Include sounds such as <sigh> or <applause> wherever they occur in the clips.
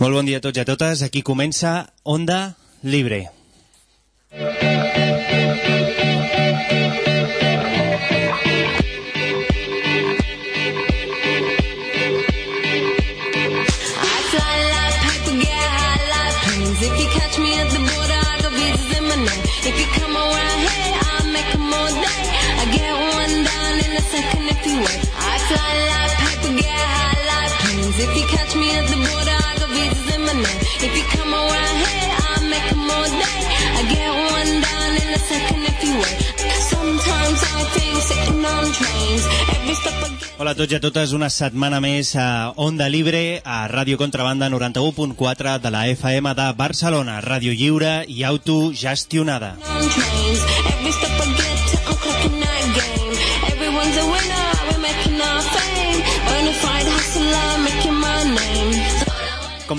Molt bon dia a tots i a totes. Aquí comença Onda Libre. If you catch me at the in my name. If you come around make day. One in second if you. I fly like planes. If you catch me at the border, I got visas in my name. If you come around here, I'll make 'em all day. I get one down in a second if you wait. Sometimes I think sitting on trains. Every step I get. Hola a tots i a totes, una setmana més a Onda Libre, a Ràdio Contrabanda 91.4 de la FM de Barcelona, ràdio lliure i autogestionada. on trains.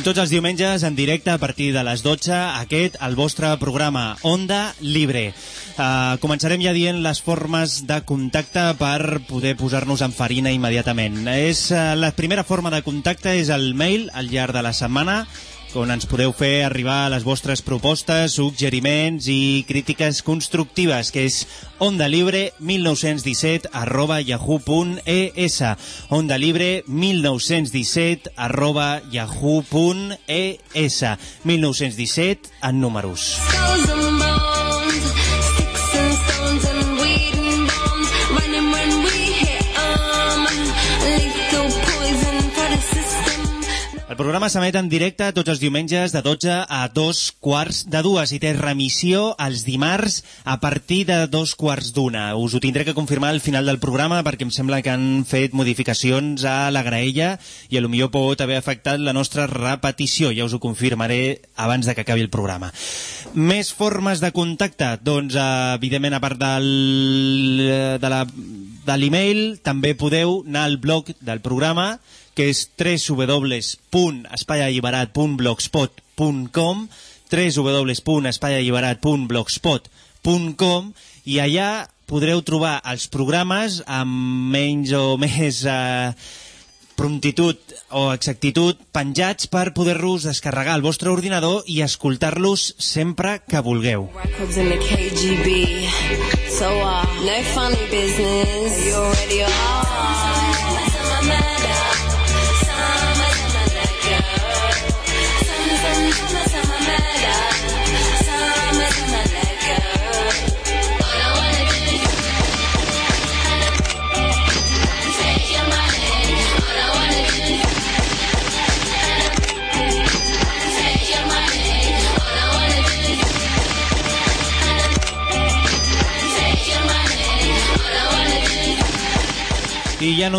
Com tots els diumenges, en directe a partir de les 12, aquest, el vostre programa Onda Libre. Uh, començarem ja dient les formes de contacte per poder posar-nos en farina immediatament. És, uh, la primera forma de contacte és el mail al llarg de la setmana, on ens podeu fer arribar les vostres propostes, suggeriments i crítiques constructives, que és ondalibre1917 arroba yahoo.es ondalibre1917 arroba yahoo.es 1917 en números. El programa s'emet en directe tots els diumenges de 12 a dos quarts de dues i té remissió els dimarts a partir de dos quarts d'una. Us ho tindré que confirmar al final del programa perquè em sembla que han fet modificacions a la graella i millor pot haver afectat la nostra repetició. Ja us ho confirmaré abans de que acabi el programa. Més formes de contacte? Doncs, eh, evidentment, a part del, de la de l'email també podeu anar al blog del programa que és www.espaialliberat.blogspot.com www.espaialliberat.blogspot.com i allà podreu trobar els programes amb menys o més eh, promptitud o exactitud penjats per poder-los descarregar al vostre ordinador i escoltar-los sempre que vulgueu. So, uh, no funny business. You already are.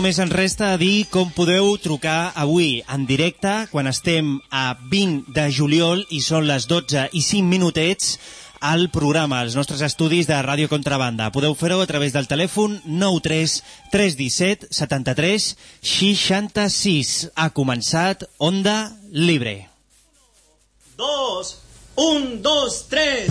Només ens resta dir com podeu trucar avui en directe quan estem a 20 de juliol i són les 12 i 5 minutets al programa, als nostres estudis de Ràdio Contrabanda. Podeu fer-ho a través del telèfon 93 317 73 66. Ha començat Onda Libre. dos, un, dos, tres.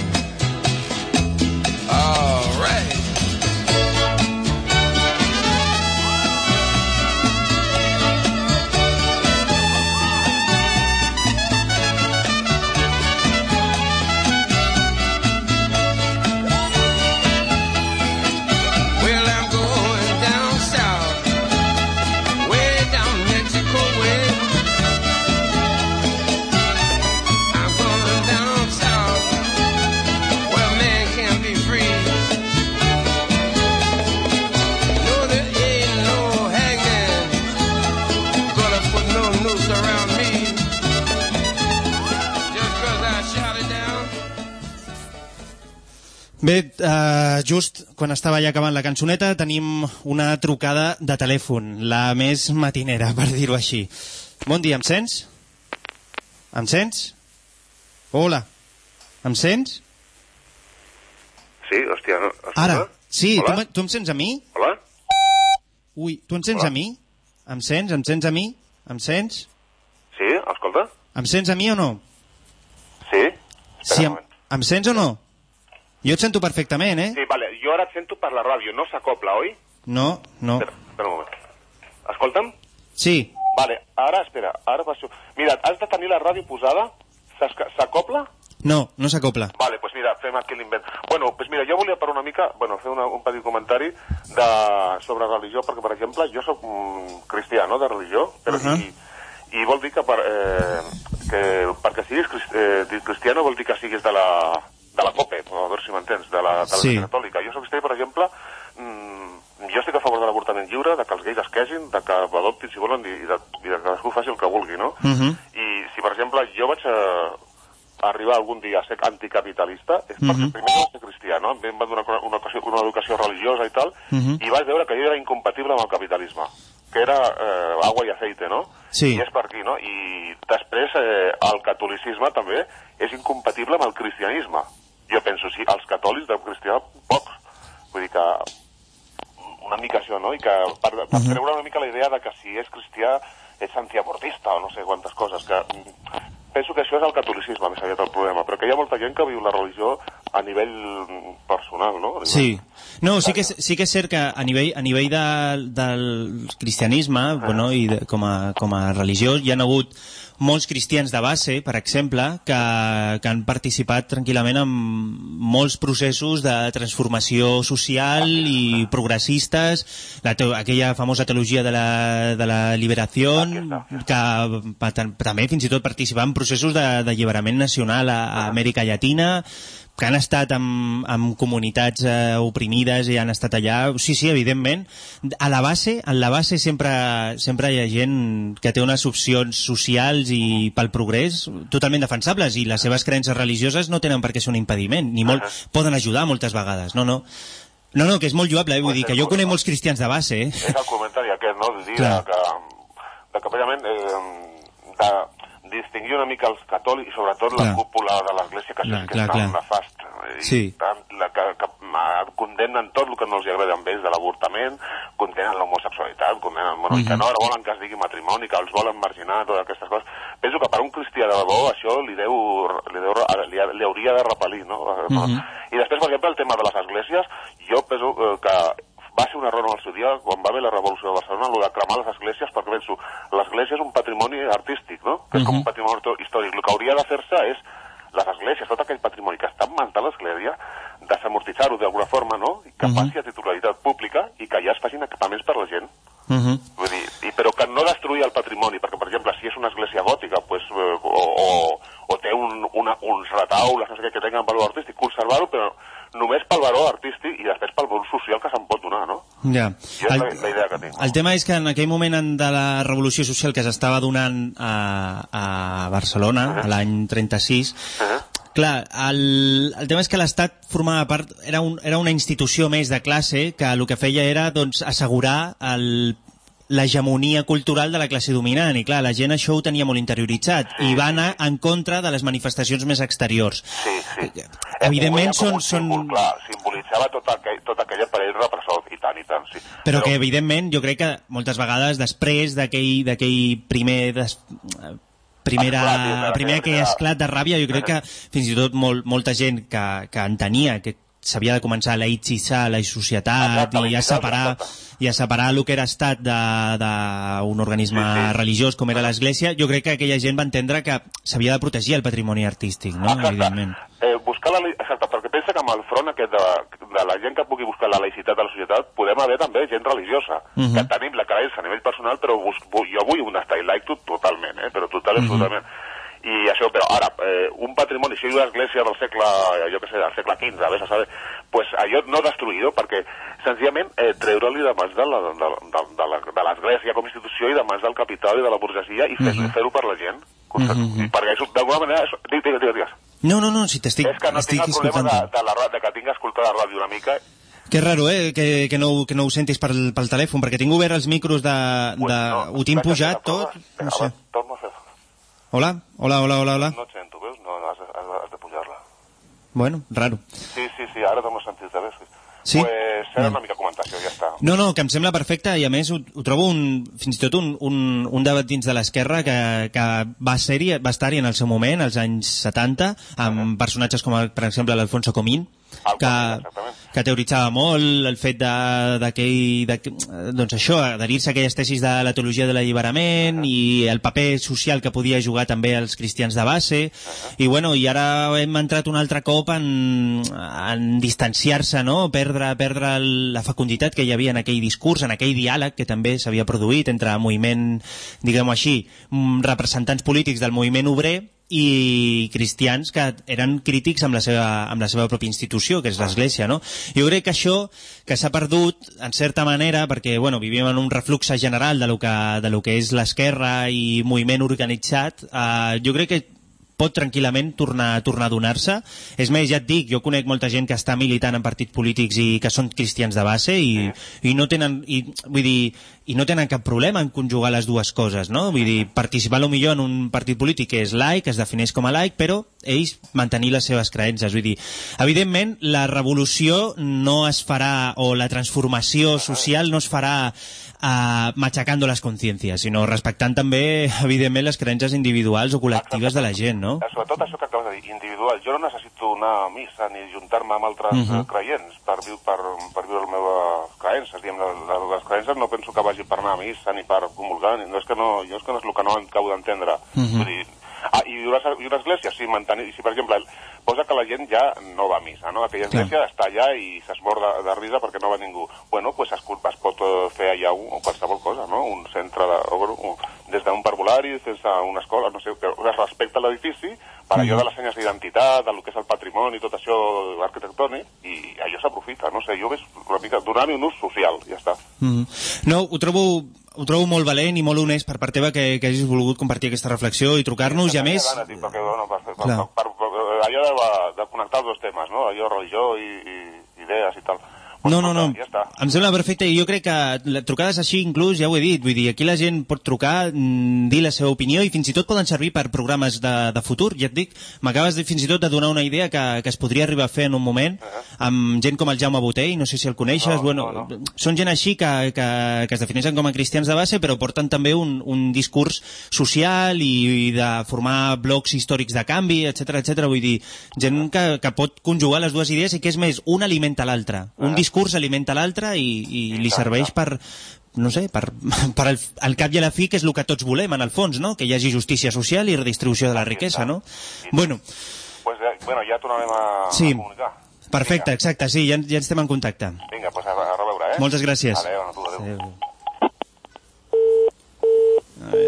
Quan estava ja acabant la cançoneta tenim una trucada de telèfon, la més matinera, per dir-ho així. Bon dia, em sents? Em sents? Hola. Em sents? Sí, hòstia, no. escolta? Ara. Sí, tu, Hola? tu em sents a mi? Hola? Ui, tu em sents Hola. a mi? Em sents? Em sents a mi? Em sents? Sí, escolta? Em sents a mi o no? Sí? Espera Sí, em, em sents o no? Jo et sento perfectament, eh? Sí, vale, jo ara et sento per la ràdio, no s'acopla, oi? No, no. Espera, espera un moment. Escolta'm? Sí, Vale, ara, espera, ara passo... Mira, has de tenir la ràdio posada? S'acopla? no, no s'acopla. Vale, pues mira, fem aquí l'invent. Bueno, pues mira, jo volia per una mica, bueno, fer una, un petit comentari de, sobre religió, perquè, per exemple, jo sóc mm, cristià, no?, de religió, però Ahà. i, i vol dir que, per, eh, que perquè siguis crist, eh, di- cristià no vol dir que siguis de la, de la COPE, a veure si m'entens, de la, de la Sí. catòlica. Jo sóc per exemple, mm, jo estic a favor de l'avortament lliure, de que els gais es casin, de que adoptin si volen i, i, de, i de que cadascú faci el que vulgui, no? Mhm. I si, per exemple, jo vaig a, arribar algun dia a ser anticapitalista és perquè Mhm. primer no vaig ser cristià, no? Em van donar una, educació, una educació religiosa i tal, Mhm. i vaig veure que jo era incompatible amb el capitalisme, que era eh, agua i aceite, no? Sí. I és per aquí, no? I després eh, el catolicisme també és incompatible amb el cristianisme. Jo penso, sí, els catòlics de cristià, pocs. Vull dir que una mica això, no? I que per, per treure una mica la idea de que si és cristià és antiabortista o no sé quantes coses, que penso que això és el catolicisme més aviat el problema, però que hi ha molta gent que viu la religió a nivell personal, no? Sí. No, sí que, sí que és cert que a nivell, a nivell de, del cristianisme bueno, i de, com, a, com a religió hi ha hagut molts cristians de base, per exemple, que, que han participat tranquil·lament en molts processos de transformació social i progressistes, la aquella famosa teologia de la, de la liberació, que també fins i tot participar en processos d'alliberament nacional a, a Amèrica Llatina, que han estat amb, amb comunitats eh, oprimides i han estat allà, sí, sí, evidentment, a la base, en la base sempre, sempre hi ha gent que té unes opcions socials i pel progrés totalment defensables i les seves creences religioses no tenen per què ser un impediment, ni molt, poden ajudar moltes vegades, no, no. No, no, que és molt lloable, eh? vull dir que jo conec molts cristians de base, eh? És el comentari aquest, no? De dir Clar. que, de que precisament eh, de distingir una mica els catòlics i sobretot Clar. la cúpula de l'Església, que Clar, que clar, clar. nefast. I Sí. Tant, la, que, que condemnen tot el que no els agrada amb ells de l'avortament, condemnen l'homosexualitat, condemnen... Bueno, i que no ara volen que es digui matrimoni, que els volen marginar, totes aquestes coses. Penso que per un cristià de debò això li deu, li, deu, li, li hauria de repel·lir, no? I després, per exemple, el tema de les esglésies, jo penso eh, que va ser un error en el seu dia, quan va haver la revolució de Barcelona, el de cremar les esglésies, perquè penso, l'església és un patrimoni artístic, no? Que és com un patrimoni histò- històric. El que hauria de fer-se és les esglésies, tot aquell patrimoni que està en mans de l'església, desamortitzar-ho d'alguna forma, no? I que passi a titularitat pública i que ja es facin equipaments per la gent. Uh -huh. Vull dir, i, però que no destruir el patrimoni, perquè, per exemple, si és una església gòtica pues, eh, o, o, o té un, una, uns retaules no sé què, que tenen valor artístic, conservar-ho, però només pel valor artístic i després pel valor social que se'n pot donar, no? Ja. I és la, la idea que tinc. El tema és que en aquell moment en- de la revolució social que s'estava donant a, a Barcelona, a l'any 36, Uh-huh. clar, el, el tema és que l'Estat formava part, era, un, era una institució més de classe que el que feia era doncs, assegurar el l'hegemonia cultural de la classe dominant i clar, la gent això ho tenia molt interioritzat i va anar en contra de les manifestacions més exteriors Sí, sí. Evidentment veia com són- un símbol, són- Clar, simbolitzava tot aquell, tot aquell aparell repressor, i tant, i tant, sí. Però que, evidentment, jo crec que moltes vegades, després d'aquell primer... Des, Esclat, primera, sí, primer aquell aquella- esclat de ràbia, jo crec que fins i tot molt, molta gent que, que entenia que s'havia de començar a laïcitzar la societat Exacte, i a separar exacte. i a separar el que era estat d'un organisme Sí, sí. religiós com era l'Església, jo crec que aquella gent va entendre que s'havia de protegir el patrimoni artístic, no? Evidentment. Eh, buscar la, exacte, perquè pensa que amb el front aquest de, de la gent que pugui buscar la laïcitat de la societat podem haver també gent religiosa, Mhm. que tenim la creença a nivell personal, però bus, bu, jo vull un estat laic tot, totalment, eh? però total Mhm. i absolutament. I això, però ara, eh, un patrimoni, si una església del segle, jo què sé, del segle XV, a veure, sabe, pues allò no destruïdo, perquè senzillament eh, treure-li de mans de la- de, de, de, l'església com a institució i de mans del capital i de la burgesia i fer-ho Mhm. fer per la gent. I perquè això, d'alguna manera, això, digues, digues, digues. No, no, no, si t'estic És que no tinc el problema escoltant. de, de, la, de que tinc escoltat la ràdio una mica. Que raro, eh, que, que, no, que no ho sentis pel, pel telèfon, perquè tinc obert els micros de... de ho tinc pujat tot, no sé. Torna a fer. Hola? Hola, hola, hola, hola. No et sento, veus? No, has, has, has de pujar-la. Bueno, raro. Sí, sí, sí, ara torno a sentir-te, veus? Sí? Pues era una mica comentació, ja està. No, no, que em sembla perfecte i a més ho, ho trobo un, fins i tot un, un, un debat dins de l'esquerra que, que va ser-hi, va estar-hi en el seu moment, als anys 70, amb personatges com, el, per exemple, l'Alfonso Comín, que, que teoritzava molt el fet d'aquell... Doncs això, adherir-se a aquelles tesis de la teologia de l'alliberament i el paper social que podia jugar també els cristians de base. I bueno, i ara hem entrat un altre cop en, en distanciar-se, no? Perdre, perdre la fecunditat que hi havia en aquell discurs, en aquell diàleg que també s'havia produït entre moviment, diguem-ho així, mm, representants polítics del moviment obrer i cristians que eren crítics amb la seva, amb la seva pròpia institució, que és l'Església, no? Jo crec que això que s'ha perdut, en certa manera, perquè, bueno, vivim en un reflux general de lo que, de lo que és l'esquerra i moviment organitzat, eh, jo crec que pot tranquil·lament tornar, tornar a donar-se. És més, ja et dic, jo conec molta gent que està militant en partits polítics i que són cristians de base i, i no tenen i, vull dir, i no tenen cap problema en conjugar les dues coses, no? Vull dir, participar lo millor en un partit polític que és laic, es defineix com a laic, però ells mantenir les seves creences. Vull dir, evidentment, la revolució no es farà, o la transformació social no es farà uh, matxacando les consciències, sinó respectant també, evidentment, les creences individuals o col·lectives de la gent, no? Eh, Sobretot això que acabes de dir, individual. Jo no necessito anar a missa ni juntar-me amb altres uh Mhm. creients per, viu, per, per viure les meves creences. Diguem, les, les, creences no penso que vagi per anar a missa ni per comulgar. No és que no, jo és que no és el que no acabo d'entendre. Mhm. Vull dir, ah, i una, i una església, sí, mantenir, si per exemple posa que la gent ja no va a missa, no? Aquella Clar. església està allà i s'esmor de, de risa perquè no va ningú. Bueno, pues es, es pot eh, fer allà un, qualsevol cosa, no? Un centre de... O, un, des d'un parvulari, des d'una escola, no sé, que es respecta l'edifici per allò de les senyes d'identitat, del que és el patrimoni, tot això arquitectònic, i allò s'aprofita, no sé, jo veig una mica donar-hi un ús social, ja està. Mm. No, ho trobo, ho trobo molt valent i molt honest per part teva que, que hagis volgut compartir aquesta reflexió i trucar-nos, i a més... Gana, tio, perquè, bueno, per, per, per, Clar. per, per, allò de, de connectar els dos temes, no? Allò religió i, i idees i tal. Pues, No, no, no. Ja està. Em sembla perfecte i jo crec que trucades així inclús, ja ho he dit, vull dir, aquí la gent pot trucar, mm, dir la seva opinió i fins i tot poden servir per programes de, de futur, ja et dic, m'acabes de, fins i tot de donar una idea que, que es podria arribar a fer en un moment amb gent com el Jaume Botell, no sé si el coneixes, No, bueno, no, no. són gent així que, que, que es defineixen com a cristians de base però porten també un, un discurs social i, i de formar blocs històrics de canvi, etc etc. vull dir, gent que, que pot conjugar les dues idees i que és més, un alimenta l'altre un discurs alimenta l'altre i, i li serveix per no sé, per, <laughs> per al, al cap i a la fi que és el que tots volem en el fons, no? que hi hagi justícia social i redistribució de la riquesa, no? Bueno, Pues, eh, bueno, ja tornarem a, Sí. a comunicar. perfecte, exacte, sí, ja, ja estem en contacte. Vinga, pues a, a reveure, eh? Moltes gràcies. Adéu, a tu, adéu. Adéu. Bé,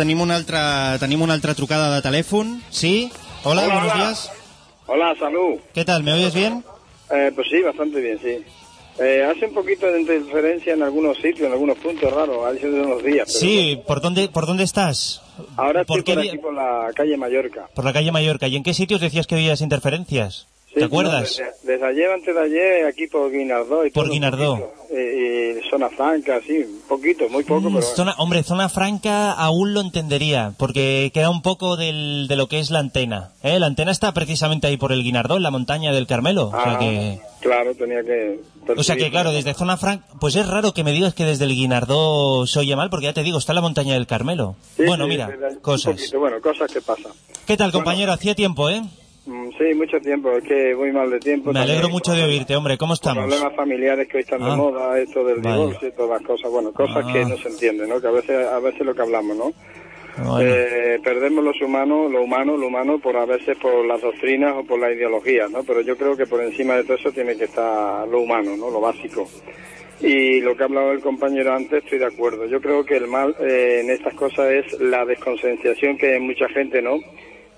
tenim, una altra, tenim una altra trucada de telèfon. ¿Sí? Hola, Hola, buenos hola. días. Hola, salud. ¿Qué tal? ¿Me oyes bien? Eh, pues sí, bastante bien, sí. Eh, hace un poquito de interferencia en algunos sitios, en algunos puntos raros, hace unos días. pero Sí, ¿por dónde, ¿por dónde estás? bueno. Ahora ¿Por estoy por aquí, por la calle Mallorca. Por la calle Mallorca. ¿Y en qué sitios decías que oías interferencias? Sí, ¿Te no, acuerdas? desde, desde ayer, antes de ayer, aquí por Guinardó y Por Guinardó. Eh, zona franca, sí, un poquito, muy poco, Mm, pero... zona, hombre, zona franca aún lo entendería, porque queda un poco del, de lo que es la antena. ¿eh? La antena está precisamente ahí por el Guinardó, en la montaña del Carmelo. O sea Ah, que... Claro, tenía que... O sea que, claro, desde zona franca... Pues es raro que me digas que desde el Guinardó se oye mal, porque ya te digo, está en la montaña del Carmelo. Sí, bueno, sí, mira, cosas. poquito, bueno, cosas que pasan. ¿Qué tal, compañero? Hacía tiempo, ¿eh? Mm, Sí, mucho tiempo, es que voy mal de tiempo. Me también, alegro mucho de oírte, hombre. ¿Cómo estamos? Problemas familiares que hoy están de Ah. moda, esto del divorcio y todas las cosas, bueno, cosas Ah. que no se entienden, ¿no? Que a veces, a veces lo que hablamos, ¿no? Bueno, Eh, perdemos los humanos, lo humano, lo humano, por a veces por las doctrinas o por las ideologías, ¿no? Pero yo creo que por encima de todo eso tiene que estar lo humano, ¿no? Lo básico. Y lo que ha hablado el compañero antes, estoy de acuerdo. Yo creo que el mal eh, en estas cosas es la desconcienciación que hay mucha gente, ¿no?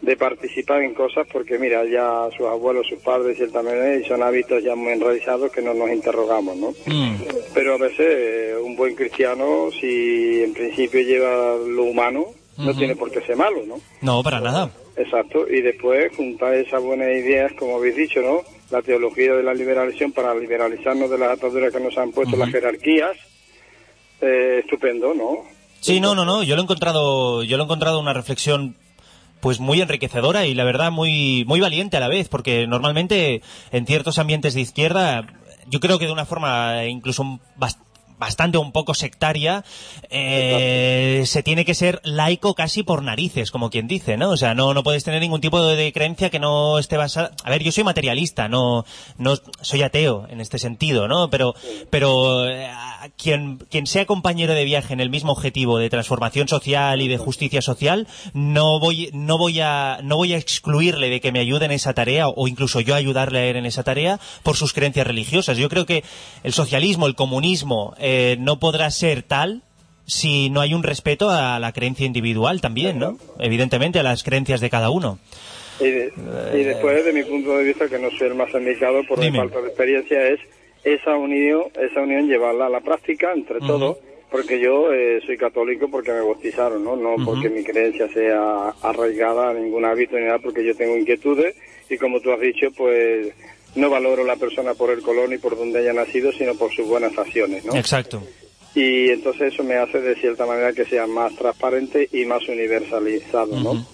De participar en cosas porque, mira, ya sus abuelos, sus padres y él también y son hábitos ya muy enraizados que no nos interrogamos, ¿no? mm, Pero a veces eh, un buen cristiano, si en principio lleva lo humano, no tiene por qué ser malo, ¿no? no, para nada. Exacto, y después juntar esas buenas ideas, como habéis dicho, ¿no? La teología de la liberalización para liberalizarnos de las ataduras que nos han puesto las jerarquías, eh, estupendo, ¿no? Sí, no, no, no. Yo lo he encontrado, yo lo he encontrado una reflexión pues muy enriquecedora y la verdad muy muy valiente a la vez, porque normalmente en ciertos ambientes de izquierda, yo creo que de una forma incluso un bast- bastante un poco sectaria, eh, se tiene que ser laico casi por narices, como quien dice, ¿no? O sea, no, no puedes tener ningún tipo de, de creencia que no esté basada... A ver, yo soy materialista, no, no soy ateo en este sentido, ¿no? Pero, pero eh, quien, quien sea compañero de viaje en el mismo objetivo de transformación social y de justicia social, no voy, no voy a, no voy a excluirle de que me ayude en esa tarea o incluso yo ayudarle a él en esa tarea por sus creencias religiosas. Yo creo que el socialismo, el comunismo, eh, no podrá ser tal si no hay un respeto a la creencia individual también, ¿no? Evidentemente a las creencias de cada uno. Y, de- y después, desde mi punto de vista, que no soy el más indicado por mi falta de experiencia, es esa unión, esa unión llevarla a la práctica entre todos, porque yo eh, soy católico porque me bautizaron, ¿no? No porque mi creencia sea arraigada a ningún hábito ni nada, porque yo tengo inquietudes y como tú has dicho, pues no valoro la persona por el color ni por donde haya nacido, sino por sus buenas acciones, ¿no? Exacto. y entonces eso me hace de cierta manera que sea más transparente y más universalizado, ¿no?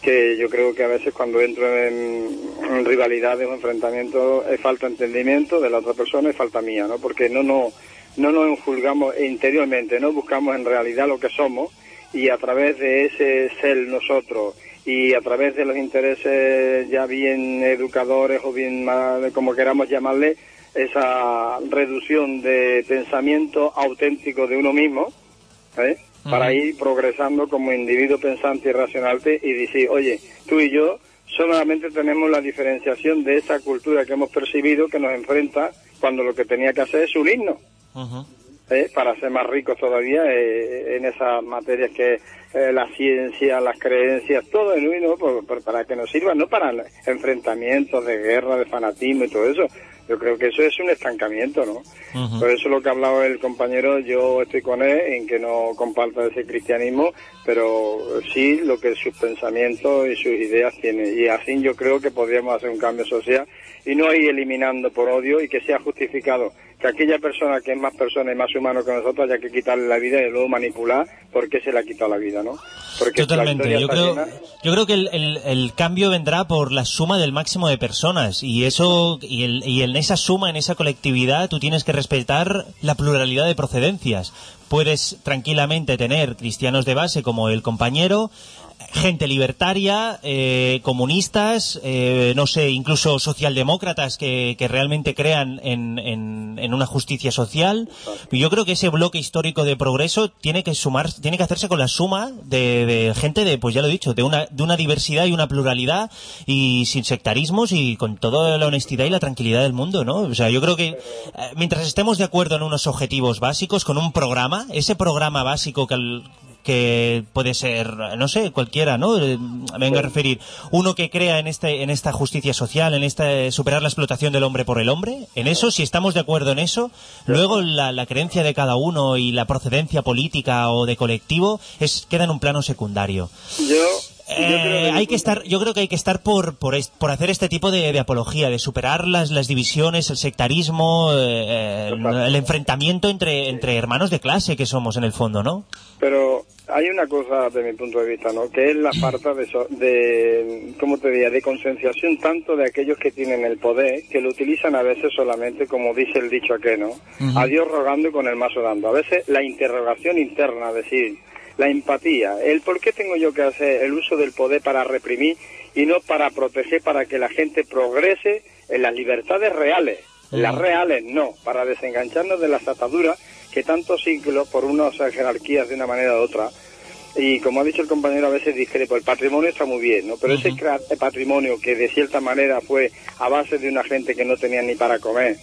Que yo creo que a veces cuando entro en, en rivalidades o enfrentamientos es falta entendimiento de la otra persona y falta mía, ¿no? Porque no, no, no nos juzgamos interiormente, no buscamos en realidad lo que somos y a través de ese ser nosotros y a través de los intereses ya bien educadores o bien como queramos llamarle, esa reducción de pensamiento auténtico de uno mismo, ¿eh? para ir progresando como individuo pensante y racionante y decir, oye, tú y yo solamente tenemos la diferenciación de esa cultura que hemos percibido que nos enfrenta cuando lo que tenía que hacer es unirnos. Ujú. ¿Eh? para ser más ricos todavía eh, en esas materias que eh, la ciencia, las creencias, todo en uno por- para que nos sirva, no para enfrentamientos de guerra, de fanatismo y todo eso. Yo creo que eso es un estancamiento, ¿no? Por eso lo que ha hablado el compañero, yo estoy con él en que no comparta ese cristianismo, pero sí lo que sus pensamientos y sus ideas tiene. Y así yo creo que podríamos hacer un cambio social y no ir eliminando por odio y que sea justificado que aquella persona que es más persona y más humano que nosotros haya que quitarle la vida y luego manipular porque se le ha quitado la vida, ¿no? Porque Totalmente. Yo creo, llena- yo creo que el, el- el cambio vendrá por la suma del máximo de personas y eso y, el- y en esa suma, en esa colectividad, tú tienes que respetar la pluralidad de procedencias. Puedes tranquilamente tener cristianos de base como el compañero, gente libertaria, eh, comunistas, eh, no sé, incluso socialdemócratas que, que realmente crean en, en- en una justicia social. Yo creo que ese bloque histórico de progreso tiene que sumar, tiene que hacerse con la suma de, de gente de, pues ya lo he dicho, de una, de una diversidad y una pluralidad y sin sectarismos y con toda la honestidad y la tranquilidad del mundo, ¿no? O sea, yo creo que eh, mientras estemos de acuerdo en unos objetivos básicos, con un programa, ese programa básico que el- que puede ser, no sé, cualquiera, ¿no? Eh, Venga a referir uno que crea en este, en esta justicia social, en esta superar la explotación del hombre por el hombre. En eso, si estamos de acuerdo en eso, luego la, la creencia de cada uno y la procedencia política o de colectivo es queda en un plano secundario. Yo, Eh, hay que estar, yo creo que hay que estar por por, por hacer este tipo de, de apología, de superar las, las divisiones, el sectarismo, eh, el enfrentamiento entre entre hermanos de clase que somos en el fondo, ¿no? Pero hay una cosa de mi punto de vista, ¿no? Que es la falta de, so- de ¿cómo te diría?, de concienciación tanto de aquellos que tienen el poder, que lo utilizan a veces solamente, como dice el dicho aquí, ¿no? A Dios rogando y con el mazo dando. A veces la interrogación interna, decir, la empatía, el por qué tengo yo que hacer el uso del poder para reprimir y no para proteger, para que la gente progrese en las libertades reales. Las reales no, para desengancharnos de las ataduras que tantos siglos por unas jerarquías de una manera u otra. Y como ha dicho el compañero, a veces discrepo, el patrimonio está muy bien, ¿no? Pero ese patrimonio que de cierta manera fue a base de una gente que no tenía ni para comer,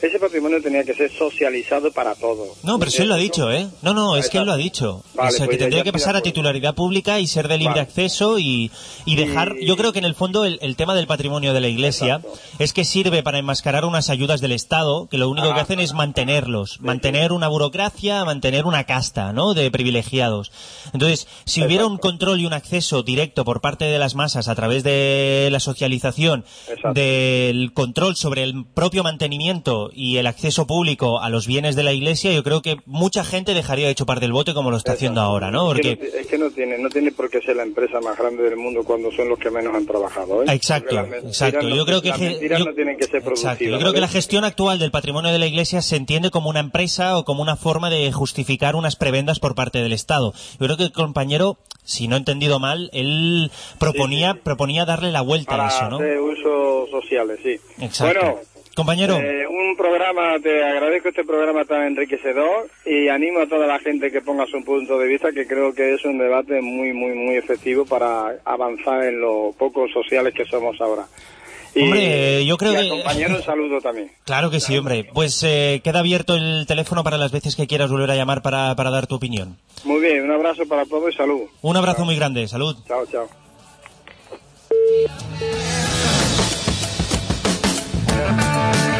ese patrimonio tenía que ser socializado para todos. No, pero si él lo ha dicho, ¿eh? No, no, es que él lo ha dicho. Vale, o sea, pues que tendría que pasar a titularidad pública y ser de libre Vale. acceso y, y dejar... Y- Yo creo que en el fondo el, el tema del patrimonio de la Iglesia Exacto. es que sirve para enmascarar unas ayudas del Estado que lo único Ah. que hacen es mantenerlos, mantener una burocracia, mantener una casta, ¿no? De privilegiados. Entonces, si hubiera un control y un acceso directo por parte de las masas a través de la socialización, Exacto. del control sobre el propio mantenimiento Estado y el acceso público a los bienes de la Iglesia, yo creo que mucha gente dejaría de chupar del bote como lo está haciendo ahora, ¿no? Es que Porque no, es que no tiene, no tiene por qué ser la empresa más grande del mundo cuando son los que menos han trabajado. ¿eh? Exacto, exacto. no- Yo creo que las ge- mentiras yo- no tienen que ser Exacto. producidas. Yo creo que la gestión actual del patrimonio de la Iglesia se entiende como una empresa o como una forma de justificar unas prebendas por parte del Estado. Yo creo que el compañero, si no he entendido mal, él proponía proponía darle la vuelta para a eso, ¿no? hacer usos sociales, sí. Exacto. Bueno, Compañero, eh, un programa, te agradezco este programa tan enriquecedor y animo a toda la gente que ponga su punto de vista, que creo que es un debate muy, muy, muy efectivo para avanzar en lo poco sociales que somos ahora. Y, Hombre, yo creo y al que- compañero un saludo también. <laughs> claro que sí, hombre. Pues eh, queda abierto el teléfono para las veces que quieras volver a llamar para, para dar tu opinión. Muy bien, un abrazo para todos y salud. Un abrazo muy grande, salud. Chao, chao. Bye.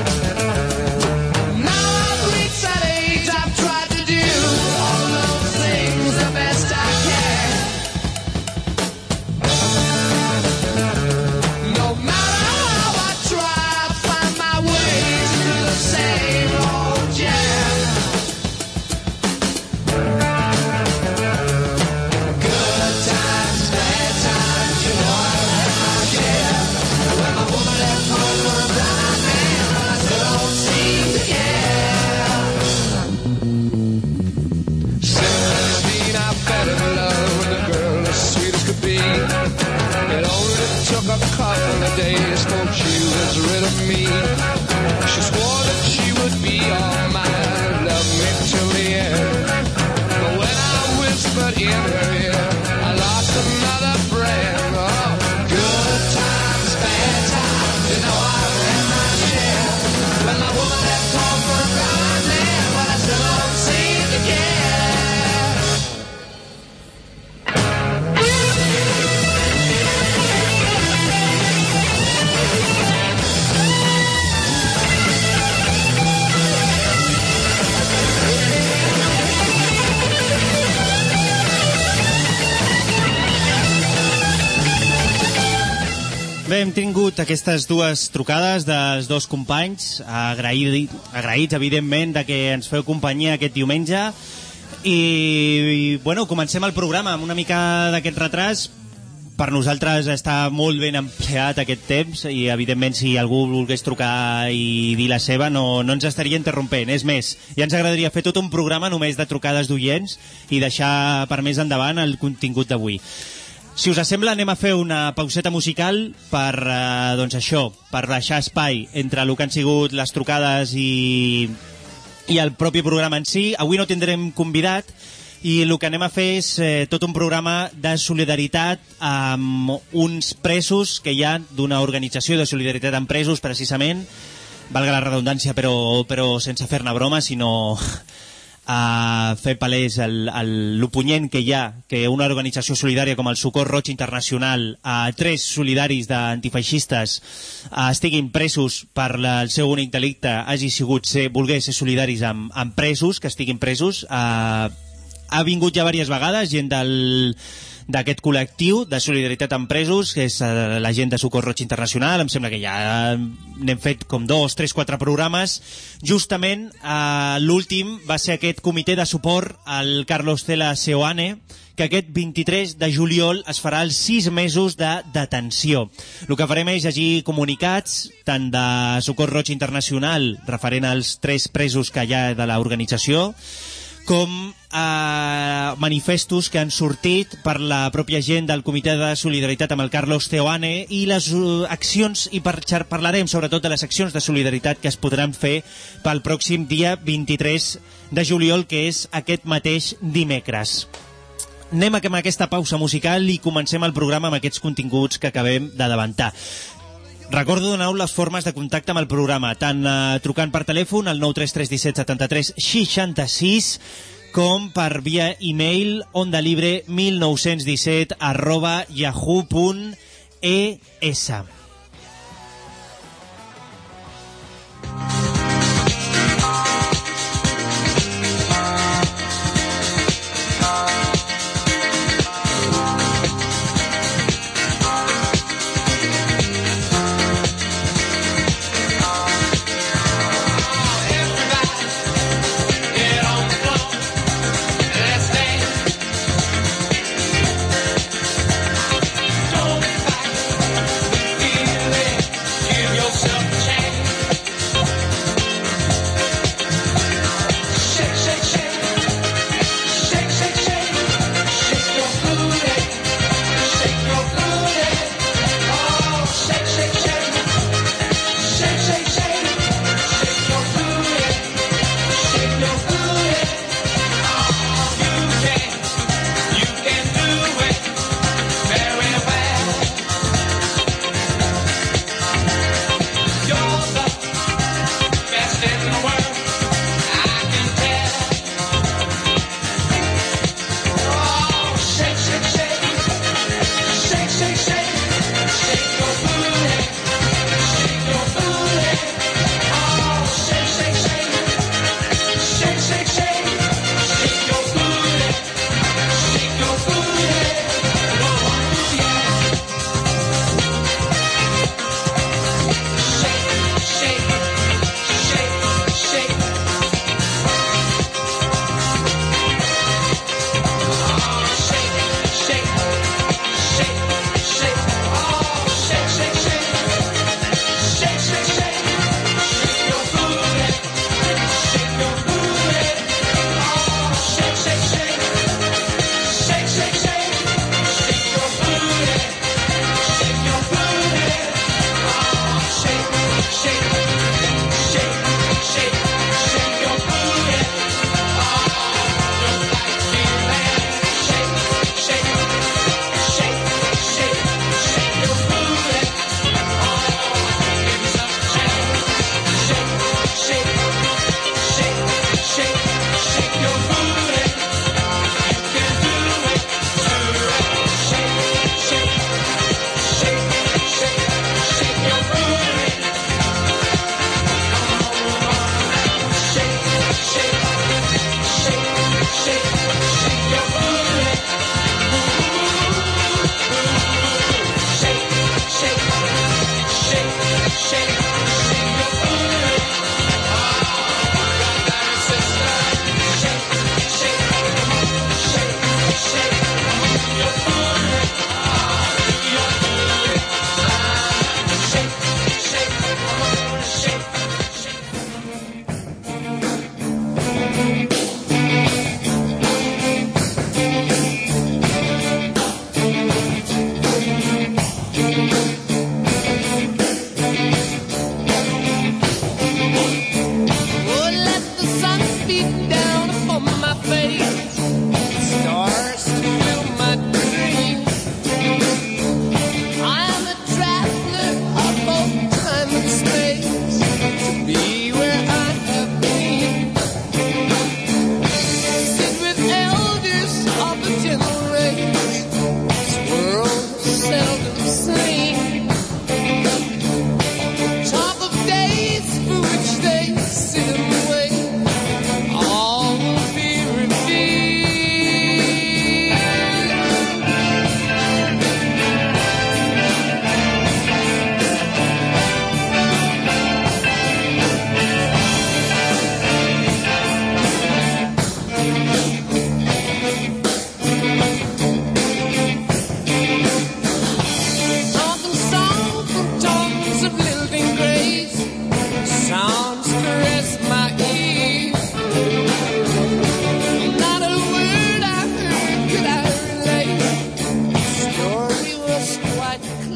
Hem tingut aquestes dues trucades dels dos companys, agraït, agraïts, evidentment, de que ens feu companyia aquest diumenge. I, i bueno, comencem el programa amb una mica d'aquest retras. Per nosaltres està molt ben empleat aquest temps i, evidentment, si algú volgués trucar i dir la seva, no, no ens estaria interrompent. És més, ja ens agradaria fer tot un programa només de trucades d'oients i deixar per més endavant el contingut d'avui. Si us sembla, anem a fer una pauseta musical per, eh, doncs això, per deixar espai entre el que han sigut les trucades i, i el propi programa en si. Avui no tindrem convidat i el que anem a fer és eh, tot un programa de solidaritat amb uns presos que hi ha d'una organització de solidaritat amb presos, precisament, valga la redundància, però, però sense fer-ne broma, sinó a fer palès el, que hi ha que una organització solidària com el Socor Roig Internacional a tres solidaris d'antifeixistes estiguin presos per la, el seu únic delicte hagi sigut ser, volguer ser solidaris amb, amb presos, que estiguin presos eh, ha vingut ja diverses vegades gent del d'aquest col·lectiu de solidaritat amb presos, que és eh, la gent de Socor Roig Internacional, em sembla que ja n'hem fet com dos, tres, quatre programes. Justament eh, l'últim va ser aquest comitè de suport al Carlos Cela Seoane, que aquest 23 de juliol es farà els 6 mesos de detenció. El que farem és llegir comunicats tant de Socor Roig Internacional referent als tres presos que hi ha de l'organització, com eh, manifestos que han sortit per la pròpia gent del Comitè de Solidaritat amb el Carlos Teoane i les uh, accions, i per, parlarem sobretot de les accions de solidaritat que es podran fer pel pròxim dia 23 de juliol, que és aquest mateix dimecres. Anem amb aquesta pausa musical i comencem el programa amb aquests continguts que acabem de davantar. Recordo nou les formes de contacte amb el programa, tant eh, trucant per telèfon al 93317 73 66 com per via e-mail ondalibre 1917 arroba yahoo.es.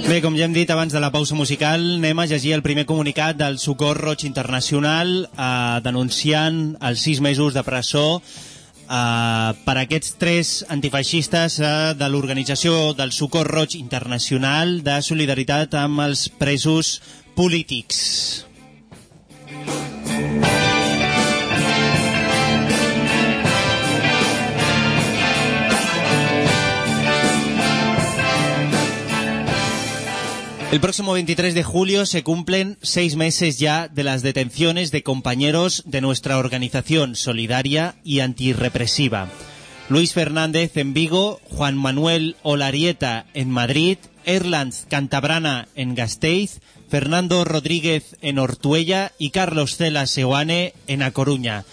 Bé, com ja hem dit abans de la pausa musical, anem a llegir el primer comunicat del Socor Roig Internacional eh, denunciant els sis mesos de presó eh, per aquests tres antifeixistes eh, de l'organització del Socor Roig Internacional de solidaritat amb els presos polítics. El próximo 23 de julio se cumplen seis meses ya de las detenciones de compañeros de nuestra organización solidaria y antirrepresiva. Luis Fernández en Vigo, Juan Manuel Olarieta en Madrid, Erlands Cantabrana en Gasteiz, Fernando Rodríguez en Ortuella y Carlos Cela Seoane en A Coruña.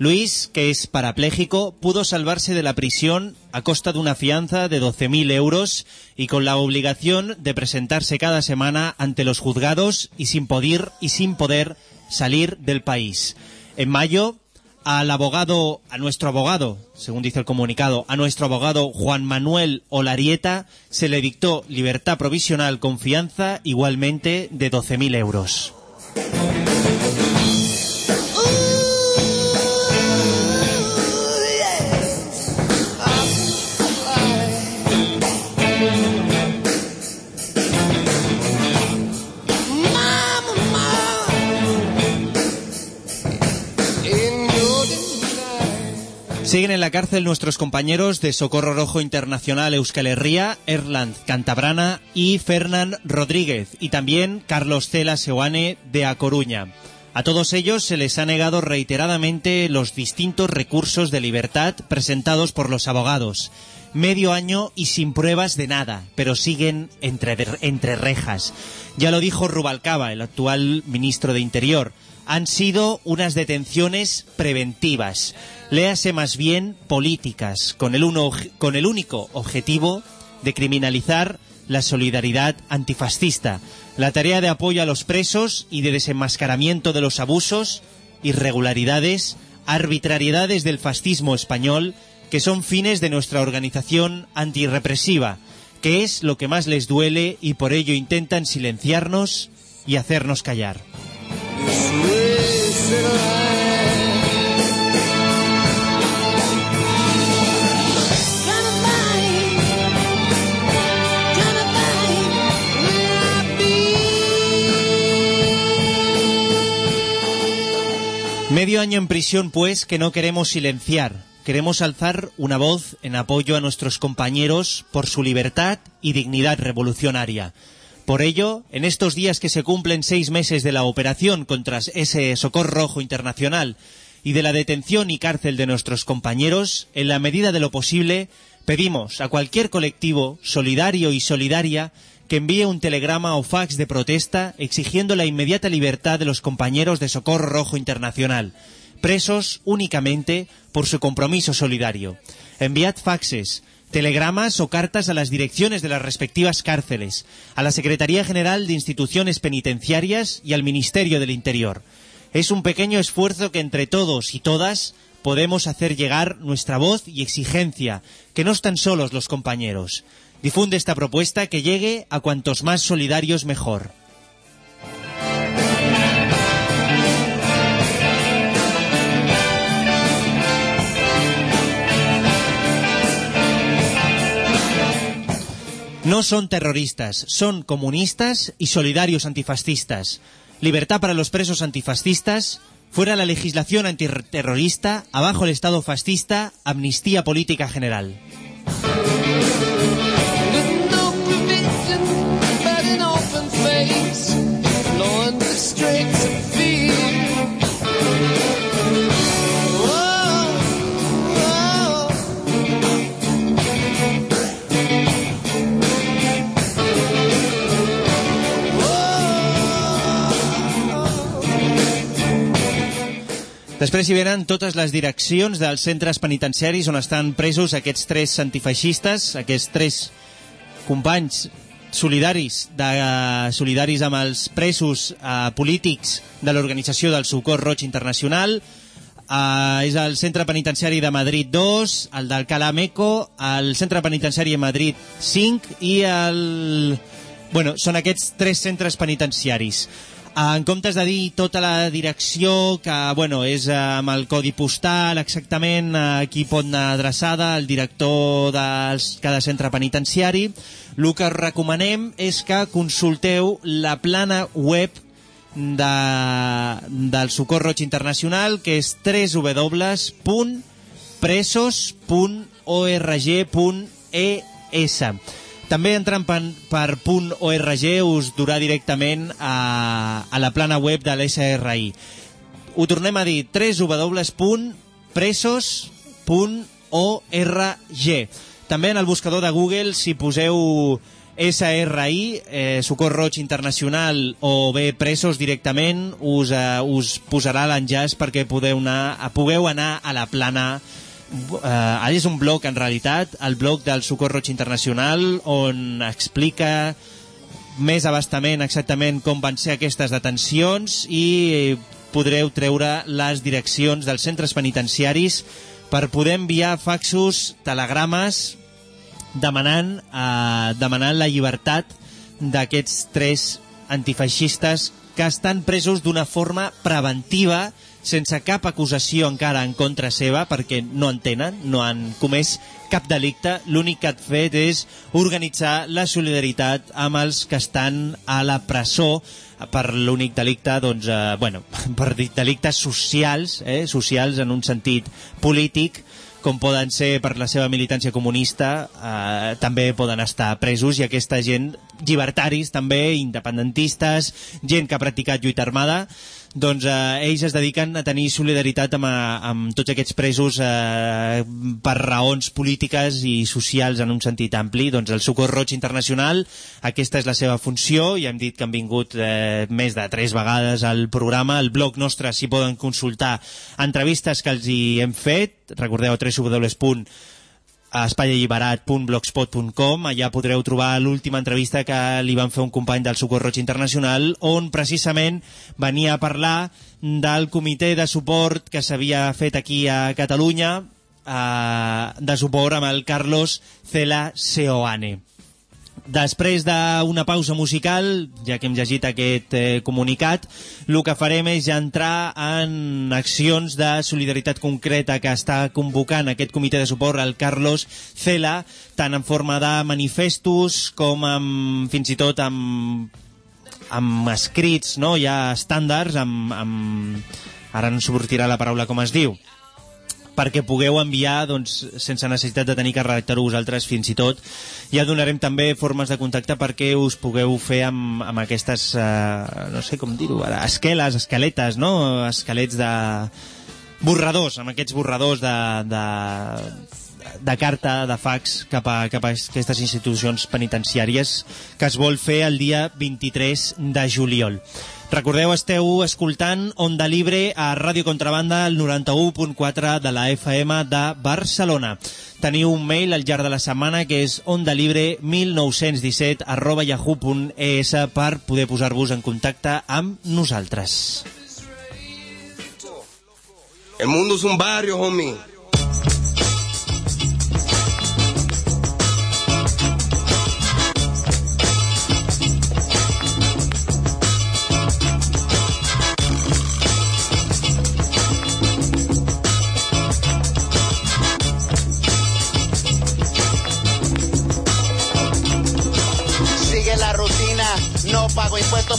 Luis, que es parapléjico, pudo salvarse de la prisión a costa de una fianza de 12.000 euros y con la obligación de presentarse cada semana ante los juzgados y sin poder, y sin poder salir del país. En mayo, al abogado, a nuestro abogado, según dice el comunicado, a nuestro abogado Juan Manuel Olarieta se le dictó libertad provisional con fianza igualmente de 12.000 euros. Siguen en la cárcel nuestros compañeros de Socorro Rojo Internacional Euskal Herria, Erland Cantabrana y Fernán Rodríguez, y también Carlos Cela Seoane de A Coruña. A todos ellos se les ha negado reiteradamente los distintos recursos de libertad presentados por los abogados. Medio año y sin pruebas de nada, pero siguen entre, entre rejas. Ya lo dijo Rubalcaba, el actual ministro de Interior. Han sido unas detenciones preventivas. Léase más bien políticas, con el, uno, con el único objetivo de criminalizar la solidaridad antifascista, la tarea de apoyo a los presos y de desenmascaramiento de los abusos, irregularidades, arbitrariedades del fascismo español, que son fines de nuestra organización antirrepresiva, que es lo que más les duele y por ello intentan silenciarnos y hacernos callar. Medio año en prisión, pues, que no queremos silenciar. Queremos alzar una voz en apoyo a nuestros compañeros por su libertad y dignidad revolucionaria. Por ello, en estos días que se cumplen seis meses de la operación contra ese Socorro Rojo Internacional y de la detención y cárcel de nuestros compañeros, en la medida de lo posible, pedimos a cualquier colectivo solidario y solidaria que envíe un telegrama o fax de protesta exigiendo la inmediata libertad de los compañeros de Socorro Rojo Internacional, presos únicamente por su compromiso solidario. Enviad faxes, telegramas o cartas a las direcciones de las respectivas cárceles, a la Secretaría General de Instituciones Penitenciarias y al Ministerio del Interior. Es un pequeño esfuerzo que entre todos y todas podemos hacer llegar nuestra voz y exigencia, que no están solos los compañeros. Difunde esta propuesta que llegue a cuantos más solidarios mejor. No son terroristas, son comunistas y solidarios antifascistas. Libertad para los presos antifascistas, fuera la legislación antiterrorista, abajo el Estado fascista, amnistía política general. Després hi venen totes les direccions dels centres penitenciaris on estan presos aquests tres antifeixistes, aquests tres companys solidaris, de, solidaris amb els presos eh, polítics de l'organització del Socor Roig Internacional. Eh, és el centre penitenciari de Madrid 2, el d'Alcalá Meco, el centre penitenciari de Madrid 5 i el bueno, són aquests tres centres penitenciaris. En comptes de dir tota la direcció, que bueno, és eh, amb el codi postal exactament a qui pot anar adreçada, el director de cada centre penitenciari, el que us recomanem és que consulteu la plana web de, del Socorro Roig Internacional, que és www.presos.org.es. També entrant per, per .org us durà directament a, a la plana web de l'SRI. Ho tornem a dir, www.presos.org. També en el buscador de Google, si poseu SRI, eh, Socor Roig Internacional o bé Presos directament, us, eh, us posarà l'enllaç perquè podeu anar, pugueu anar a la plana eh, és un blog en realitat, el blog del Socor Roig Internacional on explica més abastament exactament com van ser aquestes detencions i podreu treure les direccions dels centres penitenciaris per poder enviar faxos, telegrames demanant, eh, demanant la llibertat d'aquests tres antifeixistes que estan presos d'una forma preventiva sense cap acusació encara en contra seva perquè no en tenen, no han comès cap delicte, l'únic que han fet és organitzar la solidaritat amb els que estan a la presó per l'únic delicte, doncs, eh, bueno, <laughs> per delictes socials, eh, socials en un sentit polític, com poden ser per la seva militància comunista, eh, també poden estar presos i aquesta gent, llibertaris també, independentistes, gent que ha practicat lluita armada, doncs eh, ells es dediquen a tenir solidaritat amb, eh, amb tots aquests presos eh, per raons polítiques i socials en un sentit ampli. Doncs el Socor Roig Internacional, aquesta és la seva funció, i hem dit que han vingut eh, més de tres vegades al programa. El blog nostre s'hi poden consultar entrevistes que els hi hem fet, recordeu www a espaialliberat.blogspot.com allà podreu trobar l'última entrevista que li van fer un company del Socor Roig Internacional on precisament venia a parlar del comitè de suport que s'havia fet aquí a Catalunya eh, de suport amb el Carlos Cela Seoane. Després d'una pausa musical, ja que hem llegit aquest eh, comunicat, el que farem és entrar en accions de solidaritat concreta que està convocant aquest comitè de suport al Carlos Cela, tant en forma de manifestos com amb, fins i tot amb, amb escrits, no? hi ha estàndards, amb, amb... ara no sortirà la paraula com es diu, perquè pugueu enviar doncs, sense necessitat de tenir que redactar-ho vosaltres fins i tot. Ja donarem també formes de contacte perquè us pugueu fer amb, amb aquestes, eh, no sé com dir-ho ara, esqueles, esqueletes, no? Esquelets de borradors, amb aquests borradors de, de, de carta, de fax cap a, cap a aquestes institucions penitenciàries que es vol fer el dia 23 de juliol. Recordeu, esteu escoltant Onda Libre a Ràdio Contrabanda, el 91.4 de la FM de Barcelona. Teniu un mail al llarg de la setmana que és ondalibre1917 arroba yahoo.es per poder posar-vos en contacte amb nosaltres. El mundo es un barrio, homie.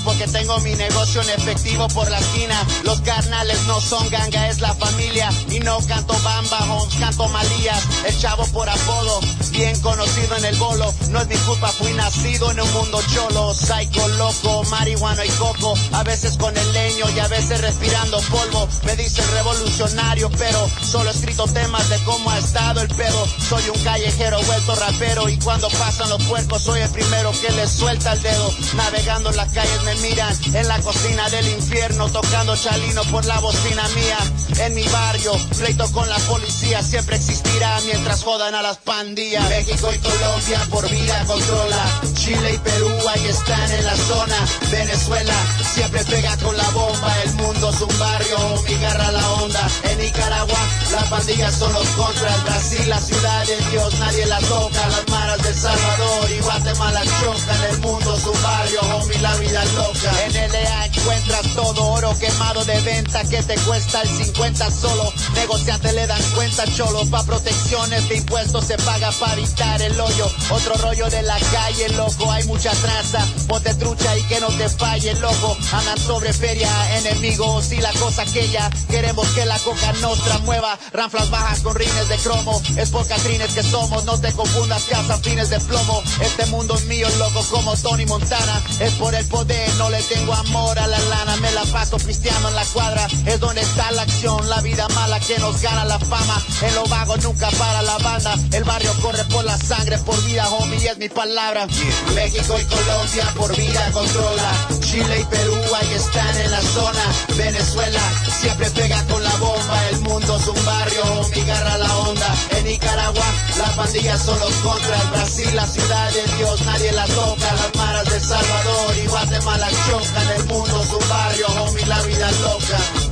Porque tengo mi negocio en efectivo por la esquina. Los carnales no son ganga, es la familia. Y no canto bamba, homes, canto malías. El chavo por apodo, bien conocido en el bolo. No es mi culpa, fui nacido en un mundo cholo. Psycho, loco, marihuana y coco. A veces con el leño y a veces respirando polvo. Me dicen revolucionario, pero solo he escrito temas de cómo ha estado el pedo. Soy un callejero vuelto rapero y cuando pasan los puercos soy el primero que les suelta el dedo. Navegando en las calles me miran en la cocina del infierno, tocando chalino por la bocina mía. En mi barrio, pleito con la policía siempre existirá mientras jodan a las pandillas. México y Colombia por vida controla. Chile y Perú ahí están en la zona. Venezuela siempre pega con la bomba. El mundo es un barrio, mi garra la onda. En Nicaragua las pandillas son los contras. Brasil, la ciudad de Dios, nadie la toca. Las maras de de El Salvador y Guatemala chocan. El mundo, su barrio, homie, la vida loca. En LA encuentras todo oro quemado de venta que te cuesta el 50 solo. Negociantes le dan cuenta, cholo, pa' protecciones de impuestos se paga para evitar el hoyo. Otro rollo de la calle, loco, hay mucha traza. Ponte trucha y que no te falle, loco. Andan sobre feria, enemigos y la cosa aquella. Queremos que la coca nostra mueva. Ranflas bajas con rines de cromo. Es por catrines que somos, no te confundas, casa fines de plomo. Este mundo es mío, loco, como Tony Montana. Es por el poder, no le tengo amor a la lana. Me la paso pisteando en la cuadra. Es donde está la acción, la vida mala que nos gana la fama. En lo vago nunca para la banda. El barrio corre por la sangre, por vida, homie, es mi palabra. México y Colombia por vida controla. Chile y Perú ahí están en la zona. Venezuela siempre pega con la bomba. El mundo es un barrio, homie, agarra la onda. En Nicaragua la pandilla son los contras. Brasil, la ciudad de Dios, nadie la toca. Las maras de Salvador y Guatemala chocan. El mundo es un barrio, homie, la vida loca.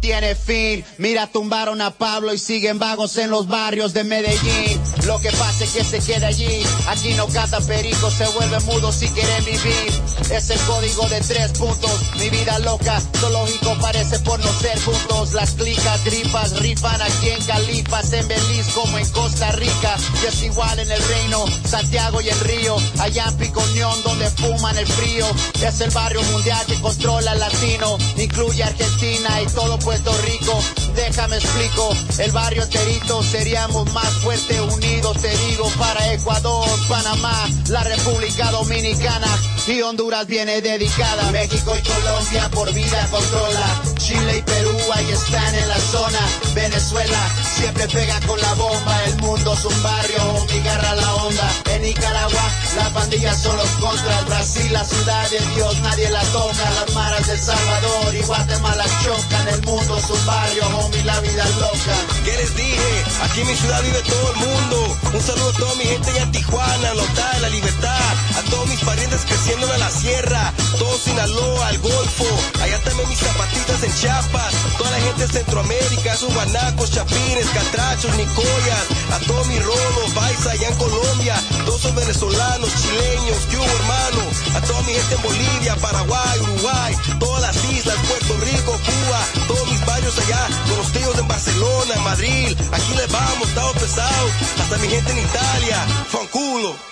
Tiene fin. Mira, tumbaron a Pablo y siguen vagos en los barrios de Medellín. Lo que pasa es que se queda allí. Aquí no canta perico, se vuelve mudo si quieren vivir. Es el código de tres puntos. Mi vida loca, zoológico parece por no ser juntos. Las clicas, gripas, rifan aquí en Calipas, en Belice como en Costa Rica. Y es igual en el reino, Santiago y el río. Allá en Picoñón donde fuman el frío. Es el barrio mundial que controla el latino. Incluye Argentina y todo Puerto Rico. Déjame explico, el barrio enterito seríamos más fuertes unidos, te digo, para Ecuador, Panamá, la República Dominicana y Honduras viene dedicada. México y Colombia por vida controla. Chile y Perú ahí están en la zona. Venezuela siempre pega con la bomba. El mundo es un barrio, mi agarra la onda. En Nicaragua la pandilla son los contras. Brasil, la ciudad de Dios, nadie la toca. Las maras de Salvador y Guatemala chocan. El mundo es un barrio, homie, la vida loca. ¿Qué les dije? Aquí en mi ciudad vive todo el mundo. Un saludo a toda mi gente allá en Tijuana, Lota, La Libertad. A todos mis parientes creciendo en la sierra. Todo Sinaloa, al Golfo. Allá también mis zapatitas en Chiapas. Toda la gente de Centroamérica, sus guanacos, chapines, catrachos, nicoyas. A todos mis rolos, Baiza allá en Colombia. Todos son venezolanos, chileños, que hubo hermano. A toda mi gente en Bolivia, Paraguay, Uruguay. Todas las islas, Puerto Rico, Cuba. Todos mis barrios allá, con los tíos en Barcelona, Madrid. Aquí les vamos, estamos pesados. Hasta mi gente en Italia, fanculo.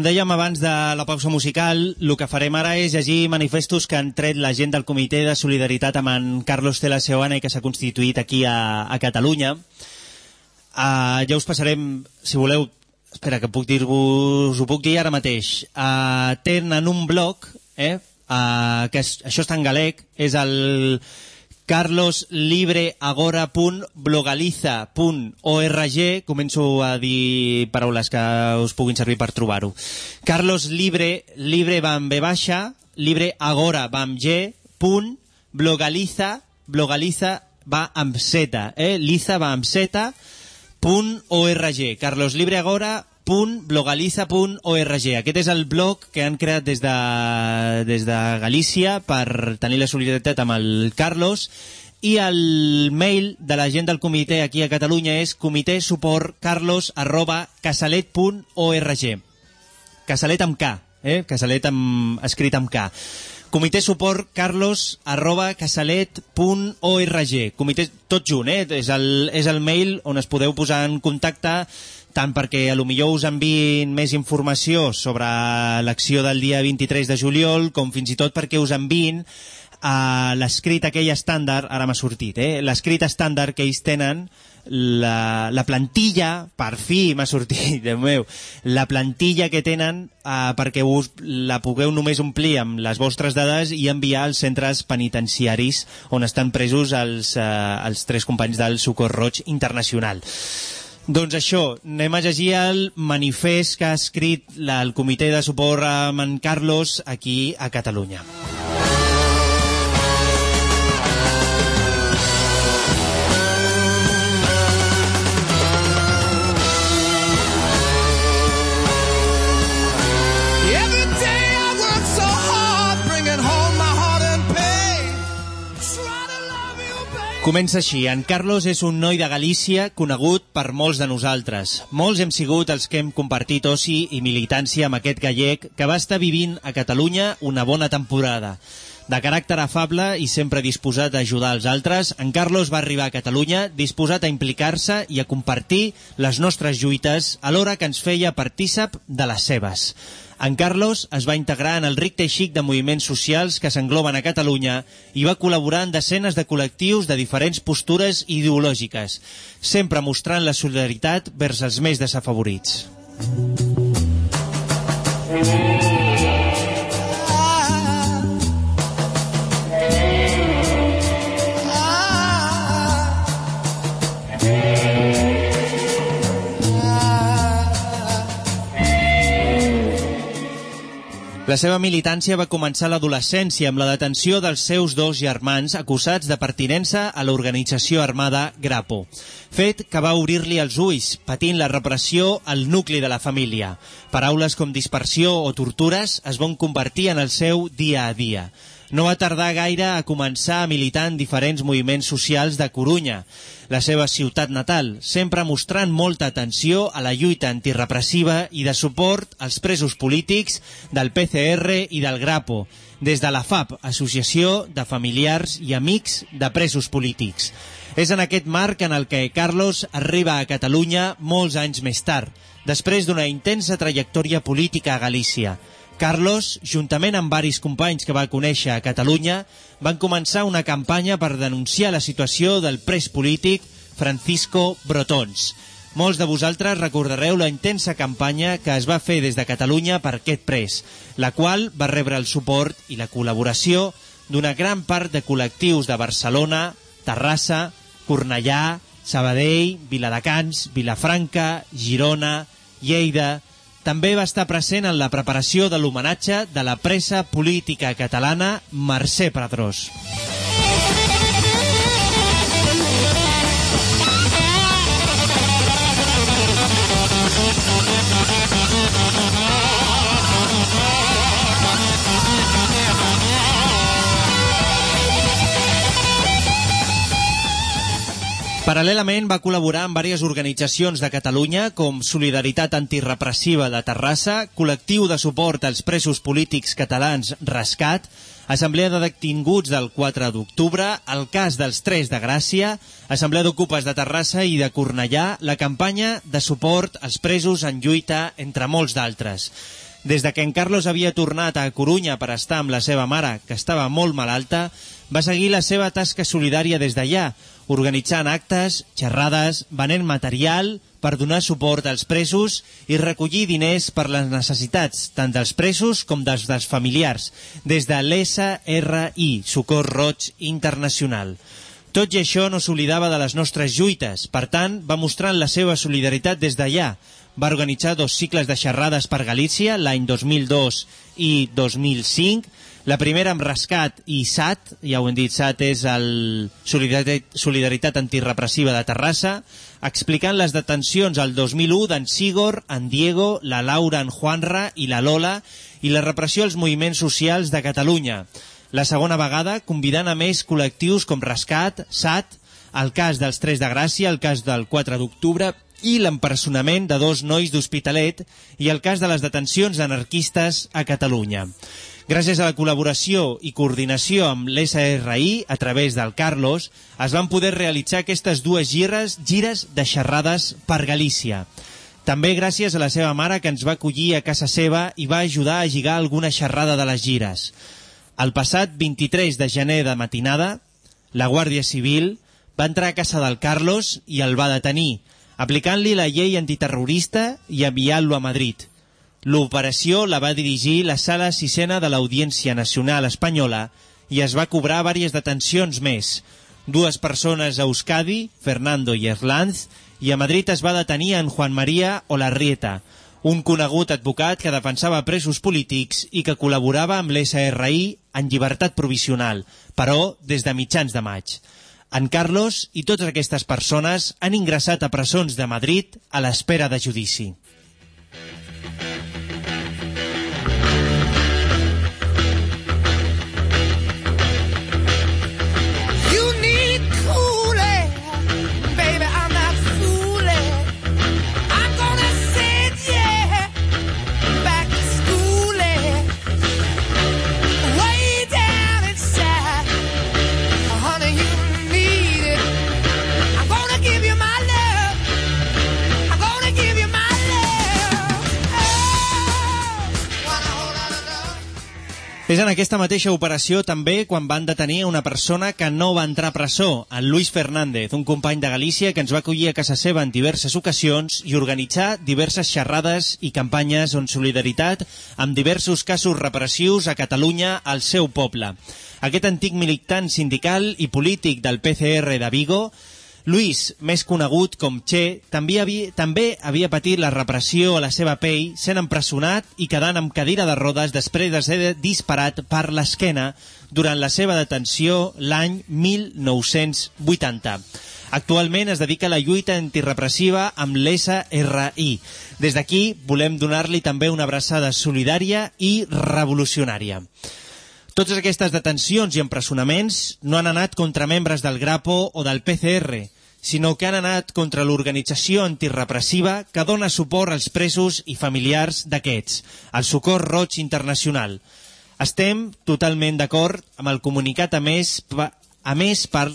Com dèiem abans de la pausa musical, el que farem ara és llegir manifestos que han tret la gent del Comitè de Solidaritat amb en Carlos Tela Seoana i que s'ha constituït aquí a, a Catalunya. Uh, ja us passarem, si voleu, espera, que puc dir-vos, ho puc dir ara mateix. Uh, tenen un blog, eh, uh, que és, això està en galec, és el carloslibreagora.blogaliza.org començo a dir paraules que us puguin servir per trobar-ho. Carlos Libre, libre va amb B baixa, libre agora va amb G, punt, blogaliza, blogaliza va amb Z, eh? Liza va amb Z, punt .org, carloslibreagora.blogaliza.org. Aquest és el blog que han creat des de, des de Galícia per tenir la solidaritat amb el Carlos i el mail de la gent del comitè aquí a Catalunya és comitèsuportcarlos arroba casalet.org Casalet amb K, eh? Casalet amb, escrit amb K. Comitè suport carlos arroba casalet.org Comitè tot junt, eh? És el, és el mail on es podeu posar en contacte tant perquè a lo millor us enviïn més informació sobre l'acció del dia 23 de juliol, com fins i tot perquè us enviïn a l'escrit aquell estàndard, ara m'ha sortit, eh? l'escrit estàndard que ells tenen, la, la plantilla, per fi m'ha sortit, <laughs> Déu meu, la plantilla que tenen eh, perquè us la pugueu només omplir amb les vostres dades i enviar als centres penitenciaris on estan presos els, eh, els tres companys del Socor Roig Internacional. Doncs això, anem a llegir el manifest que ha escrit la, el comitè de suport a en Carlos aquí a Catalunya. Every Comença així. En Carlos és un noi de Galícia conegut per molts de nosaltres. Molts hem sigut els que hem compartit oci i militància amb aquest gallec que va estar vivint a Catalunya una bona temporada. De caràcter afable i sempre disposat a ajudar els altres, en Carlos va arribar a Catalunya disposat a implicar-se i a compartir les nostres lluites alhora que ens feia partícip de les seves. En Carlos es va integrar en el ric teixic de moviments socials que s'engloben a Catalunya i va col·laborar en desenes de col·lectius de diferents postures ideològiques, sempre mostrant la solidaritat vers els més desafavorits. La seva militància va començar a l'adolescència amb la detenció dels seus dos germans acusats de pertinença a l'organització armada Grapo. Fet que va obrir-li els ulls, patint la repressió al nucli de la família. Paraules com dispersió o tortures es van convertir en el seu dia a dia. No va tardar gaire a començar a militar en diferents moviments socials de Corunya, la seva ciutat natal, sempre mostrant molta atenció a la lluita antirepressiva i de suport als presos polítics del PCR i del Grapo, des de la FAP, Associació de Familiars i Amics de Presos Polítics. És en aquest marc en el que Carlos arriba a Catalunya molts anys més tard, després d'una intensa trajectòria política a Galícia. Carlos, juntament amb varis companys que va conèixer a Catalunya, van començar una campanya per denunciar la situació del pres polític Francisco Brotons. Molts de vosaltres recordareu la intensa campanya que es va fer des de Catalunya per aquest pres, la qual va rebre el suport i la col·laboració d'una gran part de col·lectius de Barcelona, Terrassa, Cornellà, Sabadell, Viladecans, Vilafranca, Girona, Lleida... També va estar present en la preparació de l'homenatge de la pressa política catalana Mercè Pradrós. Paral·lelament va col·laborar amb diverses organitzacions de Catalunya com Solidaritat Antirepressiva de Terrassa, Col·lectiu de Suport als Presos Polítics Catalans Rescat, Assemblea de Detinguts del 4 d'octubre, el cas dels Tres de Gràcia, Assemblea d'Ocupes de Terrassa i de Cornellà, la campanya de suport als presos en lluita, entre molts d'altres. Des de que en Carlos havia tornat a Corunya per estar amb la seva mare, que estava molt malalta, va seguir la seva tasca solidària des d'allà, organitzant actes, xerrades, venent material per donar suport als presos i recollir diners per les necessitats tant dels presos com dels, dels familiars, des de l'SRI, Socor Roig Internacional. Tot i això no s'oblidava de les nostres lluites, per tant, va mostrant la seva solidaritat des d'allà. Va organitzar dos cicles de xerrades per Galícia l'any 2002 i 2005, la primera amb Rescat i SAT, ja ho hem dit, SAT és el Solidaritat, Solidaritat Antirepressiva de Terrassa, explicant les detencions al 2001 d'en Sigor, en Diego, la Laura, en Juanra i la Lola i la repressió als moviments socials de Catalunya. La segona vegada convidant a més col·lectius com Rescat, SAT, el cas dels Tres de Gràcia, el cas del 4 d'octubre i l'empersonament de dos nois d'Hospitalet i el cas de les detencions anarquistes a Catalunya. Gràcies a la col·laboració i coordinació amb l'SRI, a través del Carlos, es van poder realitzar aquestes dues gires, gires de xerrades per Galícia. També gràcies a la seva mare que ens va acollir a casa seva i va ajudar a lligar alguna xerrada de les gires. El passat 23 de gener de matinada, la Guàrdia Civil va entrar a casa del Carlos i el va detenir, aplicant-li la llei antiterrorista i enviant-lo a Madrid. L'operació la va dirigir la sala sisena de l'Audiència Nacional Espanyola i es va cobrar diverses detencions més. Dues persones a Euskadi, Fernando i Erlanz, i a Madrid es va detenir en Juan María Olarrieta, un conegut advocat que defensava presos polítics i que col·laborava amb l'SRI en llibertat provisional, però des de mitjans de maig. En Carlos i totes aquestes persones han ingressat a presons de Madrid a l'espera de judici. En aquesta mateixa operació també quan van detenir una persona que no va entrar a presó, en Luis Fernández, un company de Galícia que ens va acollir a casa seva en diverses ocasions i organitzar diverses xerrades i campanyes en solidaritat amb diversos casos repressius a Catalunya al seu poble. Aquest antic militant sindical i polític del PCR de Vigo Luis, més conegut com Che, també havia, també havia patit la repressió a la seva pell, sent empresonat i quedant amb cadira de rodes després de ser disparat per l'esquena durant la seva detenció l'any 1980. Actualment es dedica a la lluita antirepressiva amb l'SRI. Des d'aquí volem donar-li també una abraçada solidària i revolucionària. Totes aquestes detencions i empresonaments no han anat contra membres del Grapo o del PCR, sinó que han anat contra l'organització antirepressiva que dona suport als presos i familiars d'aquests, el Socor Roig Internacional. Estem totalment d'acord amb el comunicat a més, a més per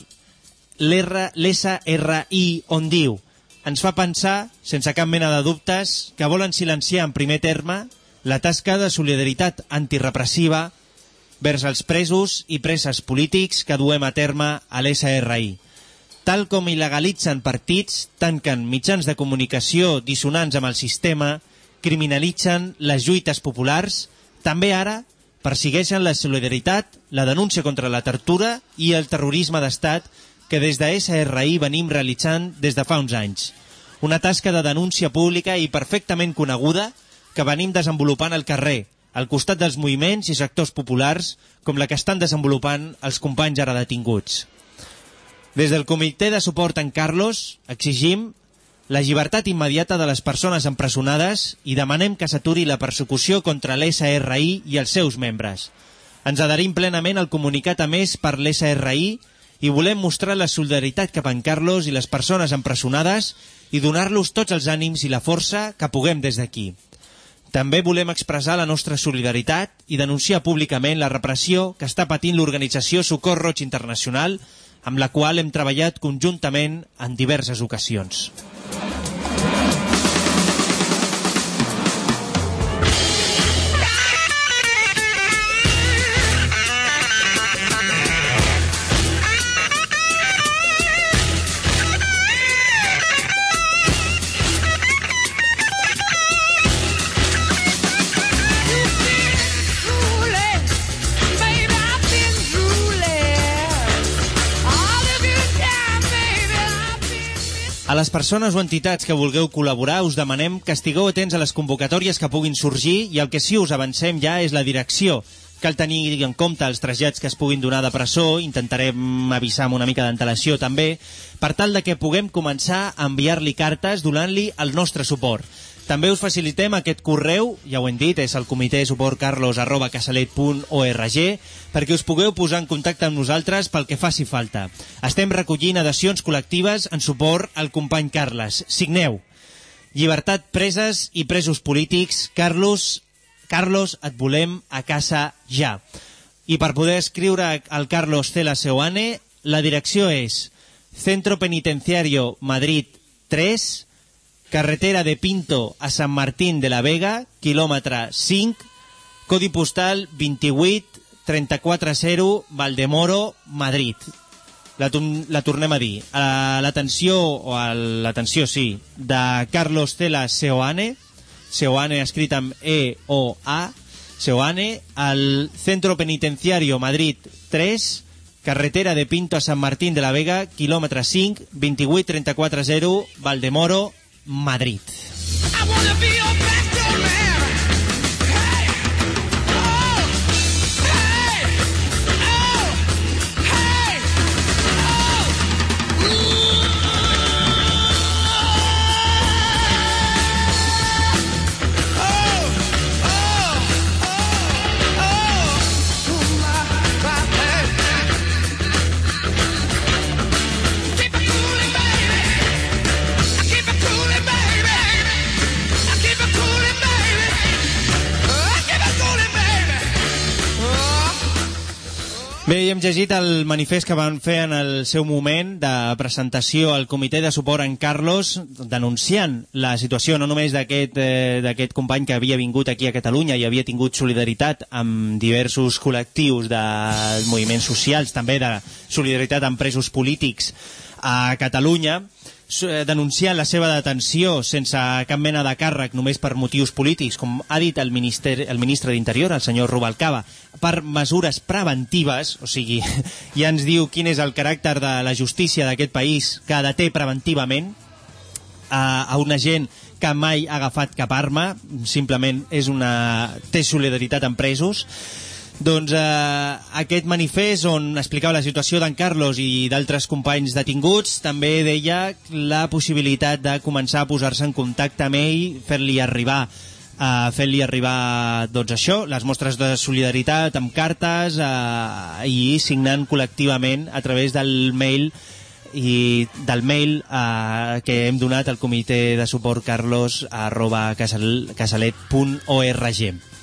l'SRI on diu ens fa pensar, sense cap mena de dubtes, que volen silenciar en primer terme la tasca de solidaritat antirepressiva vers els presos i preses polítics que duem a terme a l'SRI. Tal com il·legalitzen partits, tanquen mitjans de comunicació dissonants amb el sistema, criminalitzen les lluites populars, també ara persegueixen la solidaritat, la denúncia contra la tortura i el terrorisme d'estat que des de SRI venim realitzant des de fa uns anys. Una tasca de denúncia pública i perfectament coneguda que venim desenvolupant al carrer, al costat dels moviments i sectors populars com la que estan desenvolupant els companys ara detinguts. Des del Comitè de Suport en Carlos exigim la llibertat immediata de les persones empresonades i demanem que s'aturi la persecució contra l'SRI i els seus membres. Ens adherim plenament al comunicat a més per l'SRI i volem mostrar la solidaritat cap a en Carlos i les persones empresonades i donar-los tots els ànims i la força que puguem des d'aquí. També volem expressar la nostra solidaritat i denunciar públicament la repressió que està patint l'organització Socor Roig Internacional, amb la qual hem treballat conjuntament en diverses ocasions. Persones o entitats que vulgueu col·laborar us demanem que estigueu atents a les convocatòries que puguin sorgir i el que sí us avancem ja és la direcció. Cal tenir en compte els trasllats que es puguin donar de presó, intentarem avisar amb una mica d'antelació també, per tal de que puguem començar a enviar-li cartes donant-li el nostre suport. També us facilitem aquest correu, ja ho hem dit, és el comitè suport carlos arroba casalet.org, perquè us pugueu posar en contacte amb nosaltres pel que faci falta. Estem recollint adhesions col·lectives en suport al company Carles. Signeu. Llibertat preses i presos polítics. Carlos, Carlos, et volem a casa ja. I per poder escriure al Carlos Cela Seoane, la direcció és Centro Penitenciario Madrid 3, carretera de Pinto a Sant Martín de la Vega, quilòmetre 5, codi postal 28 340 Valdemoro, Madrid. La, la tornem a dir. A l'atenció, o a l'atenció, sí, de Carlos Cela Seoane, Seoane escrit amb E-O-A, Seoane, al Centro Penitenciario Madrid 3, carretera de Pinto a Sant Martín de la Vega, quilòmetre 5, 28 340 Valdemoro, Madrid. Bé, hem llegit el manifest que van fer en el seu moment de presentació al comitè de suport en Carlos, denunciant la situació no només d'aquest eh, company que havia vingut aquí a Catalunya i havia tingut solidaritat amb diversos col·lectius de moviments socials, també de solidaritat amb presos polítics a Catalunya, denunciant la seva detenció sense cap mena de càrrec només per motius polítics, com ha dit el, minister, el ministre d'Interior, el senyor Rubalcaba, per mesures preventives, o sigui, <laughs> ja ens diu quin és el caràcter de la justícia d'aquest país que deté preventivament a, a una gent que mai ha agafat cap arma, simplement és una... té solidaritat amb presos, doncs eh, aquest manifest on explicava la situació d'en Carlos i d'altres companys detinguts també deia la possibilitat de començar a posar-se en contacte amb ell, fer-li arribar uh, fent-li arribar doncs això, les mostres de solidaritat amb cartes uh, i signant col·lectivament a través del mail i del mail eh, que hem donat al comitè de suport carlos arroba casal, casalet.org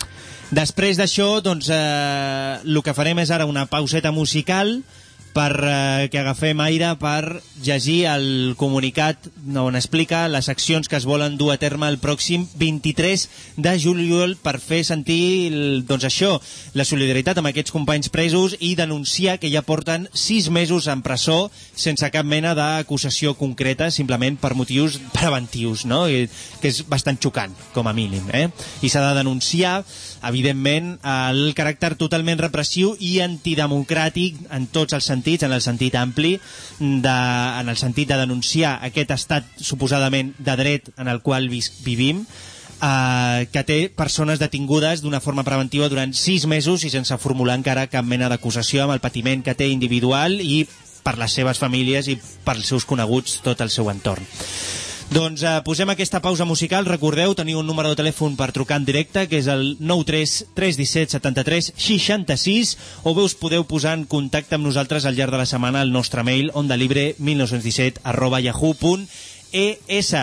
Després d'això, doncs, eh, el que farem és ara una pauseta musical per eh, que agafem aire per llegir el comunicat on explica les accions que es volen dur a terme el pròxim 23 de juliol per fer sentir el, doncs això, la solidaritat amb aquests companys presos i denunciar que ja porten 6 mesos en presó sense cap mena d'acusació concreta, simplement per motius preventius, no? I, que és bastant xocant, com a mínim. Eh? I s'ha de denunciar, evidentment, el caràcter totalment repressiu i antidemocràtic en tots els sentits, en el sentit ampli, de, en el sentit de denunciar aquest estat suposadament de dret en el qual vivim, eh, que té persones detingudes d'una forma preventiva durant sis mesos i sense formular encara cap mena d'acusació amb el patiment que té individual i per les seves famílies i pels seus coneguts tot el seu entorn. Doncs eh, posem aquesta pausa musical. Recordeu, teniu un número de telèfon per trucar en directe, que és el 93 317 73 66, o bé us podeu posar en contacte amb nosaltres al llarg de la setmana al nostre mail ondelibre1917 arroba yahoo.es.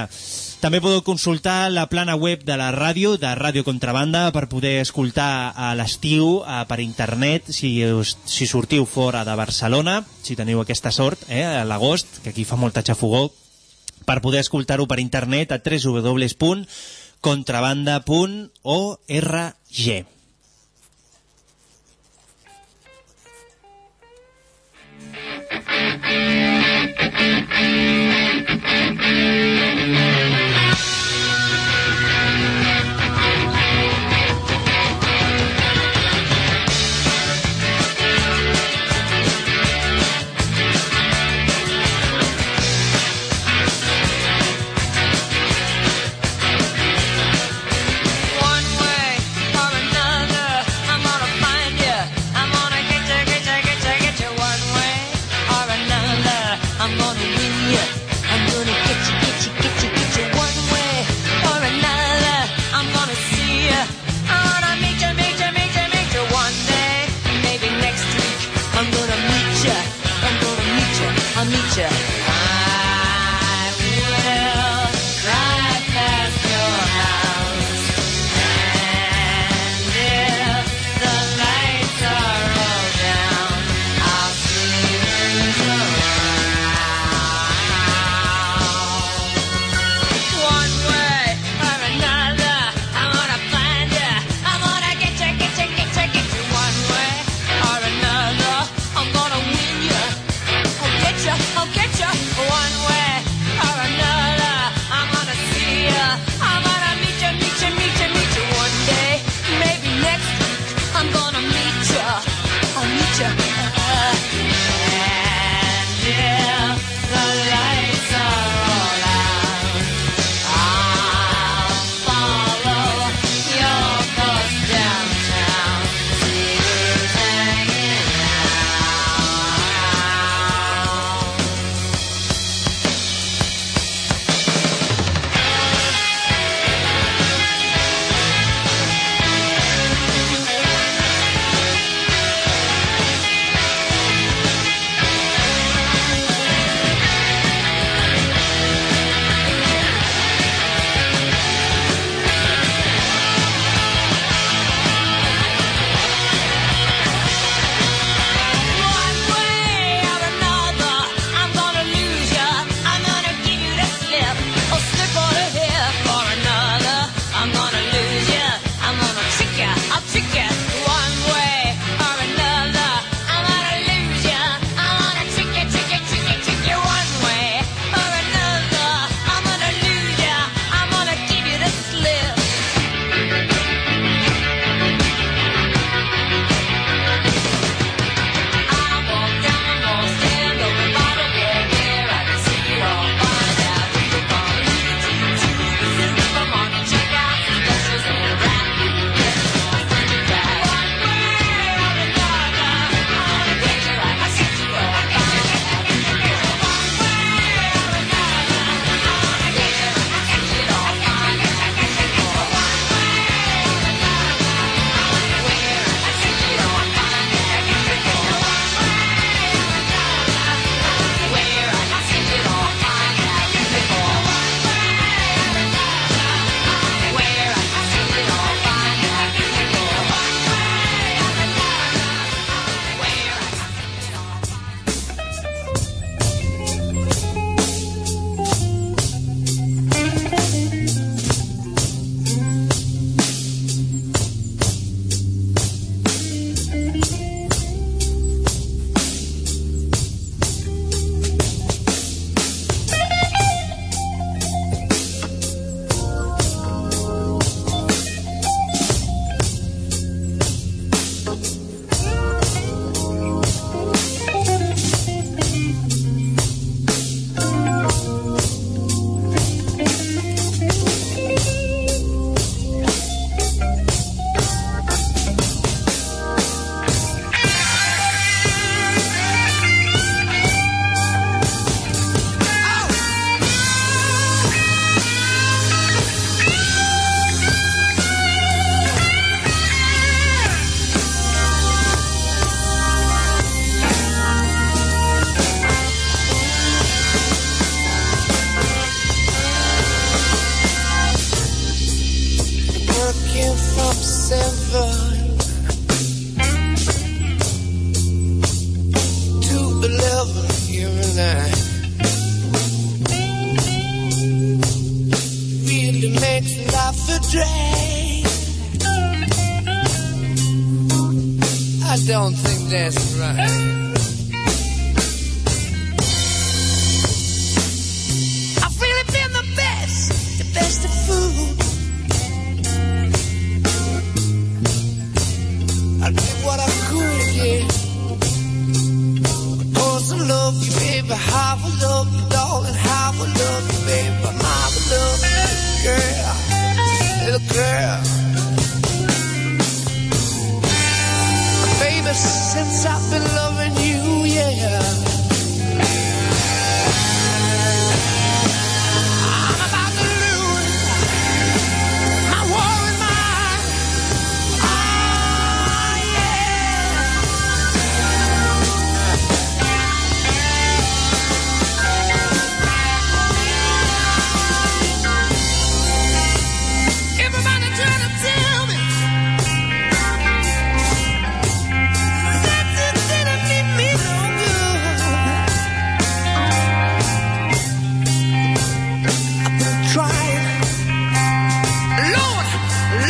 També podeu consultar la plana web de la ràdio, de Ràdio Contrabanda, per poder escoltar a l'estiu eh, per internet, si, us, si sortiu fora de Barcelona, si teniu aquesta sort, eh, a l'agost, que aquí fa molta xafogó, per poder escoltar-ho per internet a www.contrabanda.org. One way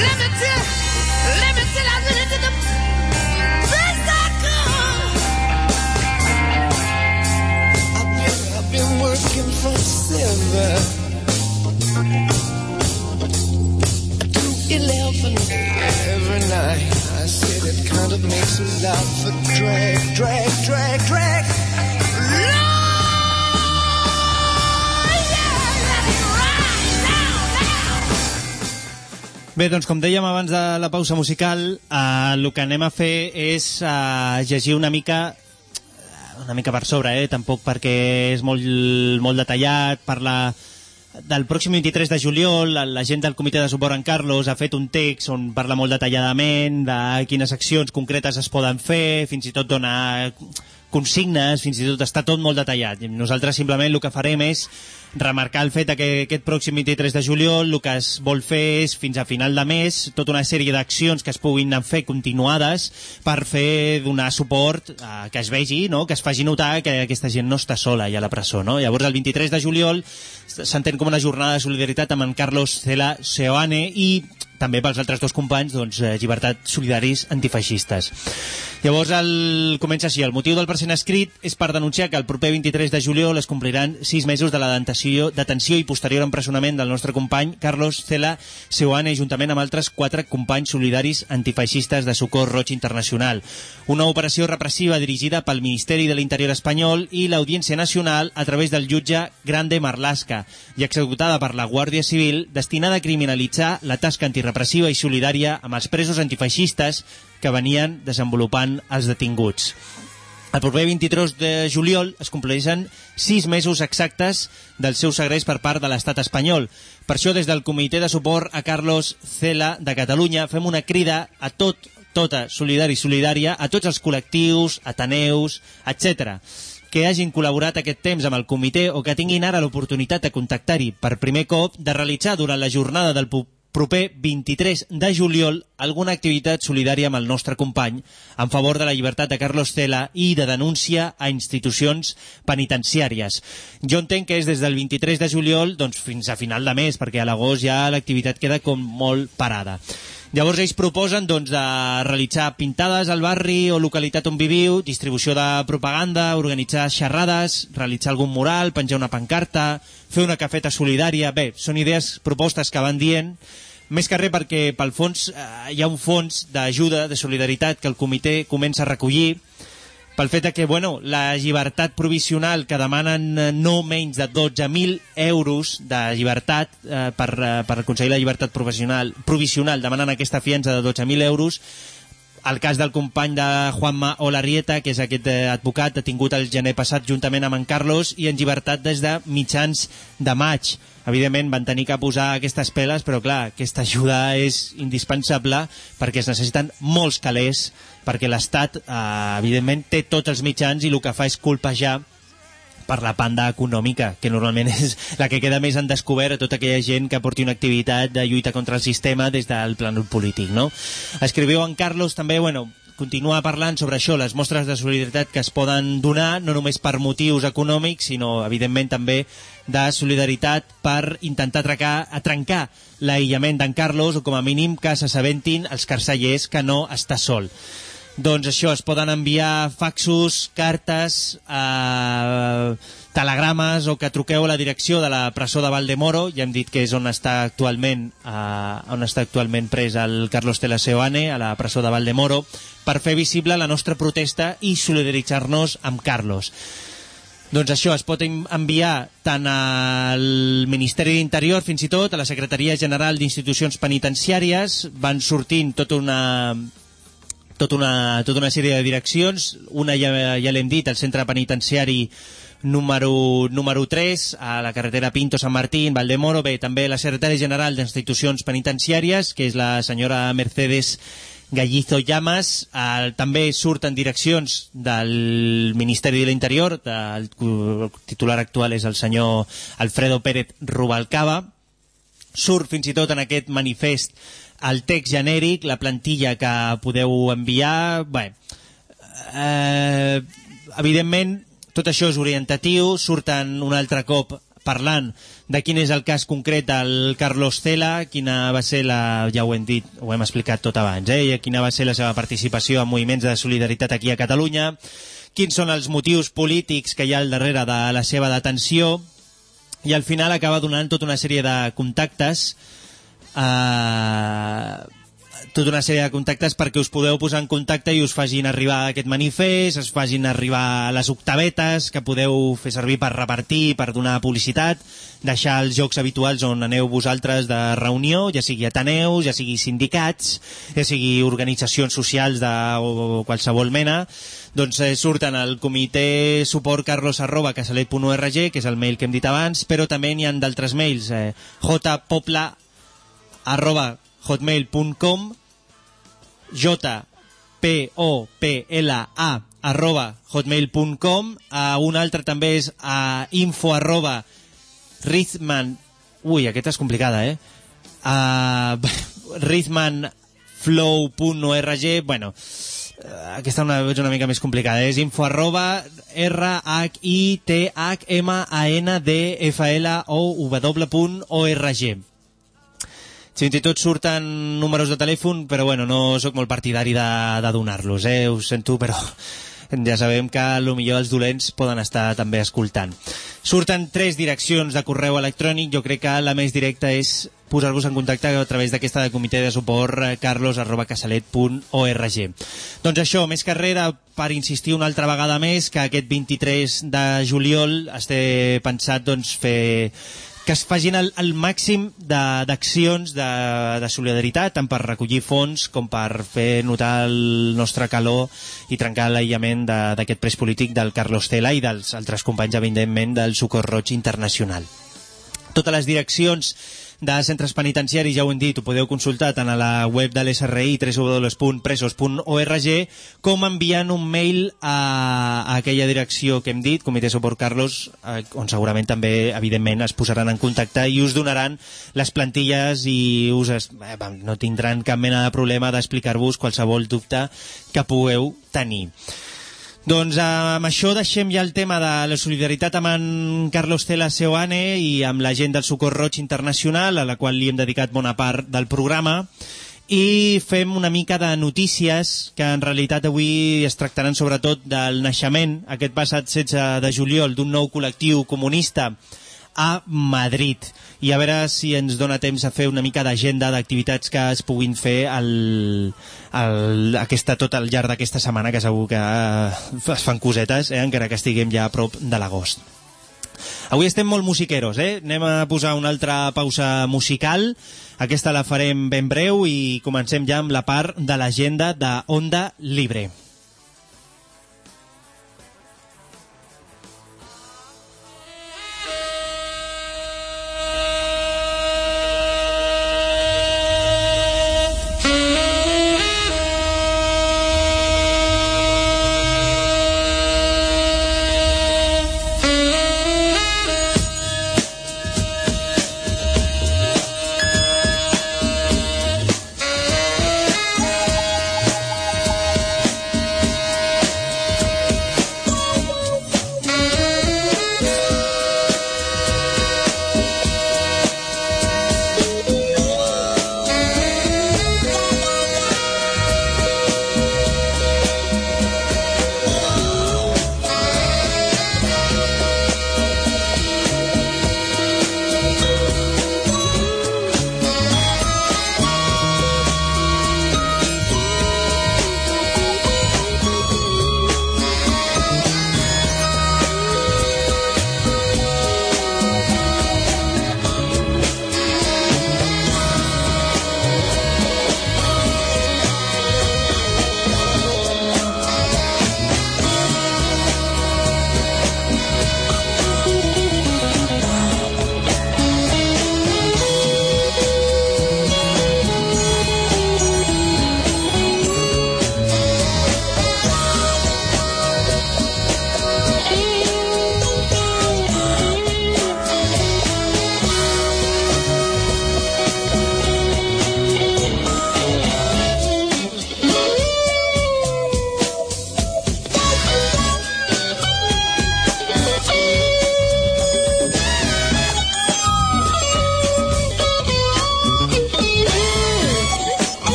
I really did the best I could. I've been, I've been working from seven. eleven every night. I said it kind of makes me laugh. Drag, drag, drag, drag. Bé, doncs com dèiem abans de la pausa musical, eh, el que anem a fer és eh, llegir una mica una mica per sobre, eh? tampoc perquè és molt, molt detallat, parla del pròxim 23 de juliol, la la gent del comitè de suport en Carlos ha fet un text on parla molt detalladament de quines accions concretes es poden fer, fins i tot dona consignes, fins i tot està tot molt detallat. Nosaltres simplement el que farem és remarcar el fet que aquest pròxim 23 de juliol el que es vol fer és fins a final de mes tota una sèrie d'accions que es puguin fer continuades per fer donar suport a que es vegi, no? que es faci notar que aquesta gent no està sola ja a la presó. No? Llavors el 23 de juliol s'entén com una jornada de solidaritat amb en Carlos Cela Seoane i també pels altres dos companys, doncs, eh, llibertat solidaris antifeixistes. Llavors, el, comença així. El motiu del present escrit és per denunciar que el proper 23 de juliol es compliran sis mesos de la detenció, detenció i posterior empresonament del nostre company Carlos Cela Seuane, juntament amb altres quatre companys solidaris antifeixistes de Socor Roig Internacional. Una operació repressiva dirigida pel Ministeri de l'Interior espanyol i l'Audiència Nacional a través del jutge Grande Marlaska i executada per la Guàrdia Civil destinada a criminalitzar la tasca antirepressiva i solidària amb els presos antifeixistes que venien desenvolupant els detinguts. El proper 23 de juliol es compleixen sis mesos exactes del seu segrest per part de l'estat espanyol. Per això, des del Comitè de Suport a Carlos Cela de Catalunya, fem una crida a tot, tota, solidari i solidària, a tots els col·lectius, ateneus, etc que hagin col·laborat aquest temps amb el comitè o que tinguin ara l'oportunitat de contactar-hi per primer cop, de realitzar durant la jornada del proper 23 de juliol alguna activitat solidària amb el nostre company en favor de la llibertat de Carlos Cela i de denúncia a institucions penitenciàries. Jo entenc que és des del 23 de juliol doncs, fins a final de mes, perquè a l'agost ja l'activitat queda com molt parada. Llavors ells proposen doncs, de realitzar pintades al barri o localitat on viviu, distribució de propaganda, organitzar xerrades, realitzar algun mural, penjar una pancarta, fer una cafeta solidària... Bé, són idees, propostes que van dient, més que res perquè pel fons eh, hi ha un fons d'ajuda, de solidaritat que el comitè comença a recollir pel fet que bueno, la llibertat provisional que demanen eh, no menys de 12.000 euros de llibertat eh, per, eh, per aconseguir la llibertat provisional, provisional demanen aquesta fiança de 12.000 euros el cas del company de Juanma Olarieta, que és aquest eh, advocat detingut el gener passat juntament amb en Carlos i en llibertat des de mitjans de maig. Evidentment van tenir que posar aquestes peles, però clar, aquesta ajuda és indispensable perquè es necessiten molts calés, perquè l'Estat, eh, evidentment, té tots els mitjans i el que fa és colpejar per la panda econòmica, que normalment <laughs> és la que queda més en descobert a tota aquella gent que porti una activitat de lluita contra el sistema des del plànol polític, no? Escriviu en Carlos també, bueno, continua parlant sobre això, les mostres de solidaritat que es poden donar, no només per motius econòmics, sinó, evidentment, també de solidaritat per intentar trencar, a trencar l'aïllament d'en Carlos, o com a mínim que s'assabentin els carcellers que no està sol. doncs això, es poden enviar faxos, cartes, eh, telegrames o que truqueu a la direcció de la presó de Valdemoro, ja hem dit que és on està actualment eh, on està actualment pres el Carlos Tela Seoane, a la presó de Valdemoro, per fer visible la nostra protesta i solidaritzar-nos amb Carlos. Doncs això es pot en- enviar tant al Ministeri d'Interior, fins i tot, a la Secretaria General d'Institucions Penitenciàries. Van sortint tota una, tota una, tota una sèrie de direccions. Una ja, ja l'hem dit, el centre penitenciari número, número 3, a la carretera Pinto-San Martín, Valdemoro. Bé, també la secretària general d'Institucions Penitenciàries, que és la senyora Mercedes Gallizo Llamas, eh, també surten direccions del Ministeri de l'Interior, el titular actual és el senyor Alfredo Pérez Rubalcaba, surt fins i tot en aquest manifest el text genèric, la plantilla que podeu enviar... Bé, eh, evidentment, tot això és orientatiu, surten un altre cop parlant de quin és el cas concret del Carlos Cela, quina va ser la, ja ho hem dit, ho hem explicat tot abans, eh? quina va ser la seva participació en moviments de solidaritat aquí a Catalunya, quins són els motius polítics que hi ha al darrere de la seva detenció, i al final acaba donant tota una sèrie de contactes eh, tota una sèrie de contactes perquè us podeu posar en contacte i us facin arribar aquest manifest, es facin arribar les octavetes que podeu fer servir per repartir, per donar publicitat, deixar els jocs habituals on aneu vosaltres de reunió, ja sigui ateneus, ja sigui sindicats, ja sigui organitzacions socials de o, o qualsevol mena, doncs eh, surten al comitè suport carlos arroba casalet.org, que és el mail que hem dit abans, però també n'hi han d'altres mails, eh, jpopla arroba hotmail.com jpopla arroba hotmail.com uh, un altre també és a info arroba rhythman ui, aquesta és complicada, eh? <laughs> Uh, rhythmanflow.org bueno, uh, aquesta una, és una mica més complicada és info arroba r-h-i-t-h-m-a-n-d-f-l-o-w.org fins i tot surten números de telèfon, però bueno, no sóc molt partidari de, de donar-los, eh? Ho sento, però <laughs> ja sabem que millor els dolents poden estar també escoltant. Surten tres direccions de correu electrònic, jo crec que la més directa és posar-vos en contacte a través d'aquesta de comitè de suport eh, carlos arroba casalet.org Doncs això, més que res, per insistir una altra vegada més que aquest 23 de juliol esté pensat doncs, fer que es facin el, el màxim de- d'accions de, de solidaritat, tant per recollir fons com per fer notar el nostre calor i trencar l'aïllament de- d'aquest pres polític del Carlos Cela i dels altres companys, evidentment, del Socor Roig Internacional. Totes les direccions de centres penitenciaris, ja ho hem dit, ho podeu consultar tant a la web de l'SRI, www.presos.org, com enviant un mail a, a aquella direcció que hem dit, Comitè Suport Carlos, eh, on segurament també, evidentment, es posaran en contacte i us donaran les plantilles i us es, eh, no tindran cap mena de problema d'explicar-vos qualsevol dubte que pugueu tenir. Doncs amb això deixem ja el tema de la solidaritat amb en Carlos Cela Seoane i amb la gent del Socor Roig Internacional, a la qual li hem dedicat bona part del programa, i fem una mica de notícies que en realitat avui es tractaran sobretot del naixement, aquest passat 16 de juliol, d'un nou col·lectiu comunista a Madrid i a veure si ens dona temps a fer una mica d'agenda d'activitats que es puguin fer el, el, aquesta, tot al llarg d'aquesta setmana que segur que eh, es fan cosetes eh, encara que estiguem ja a prop de l'agost Avui estem molt musiqueros, eh? Anem a posar una altra pausa musical. Aquesta la farem ben breu i comencem ja amb la part de l'agenda de Onda Libre.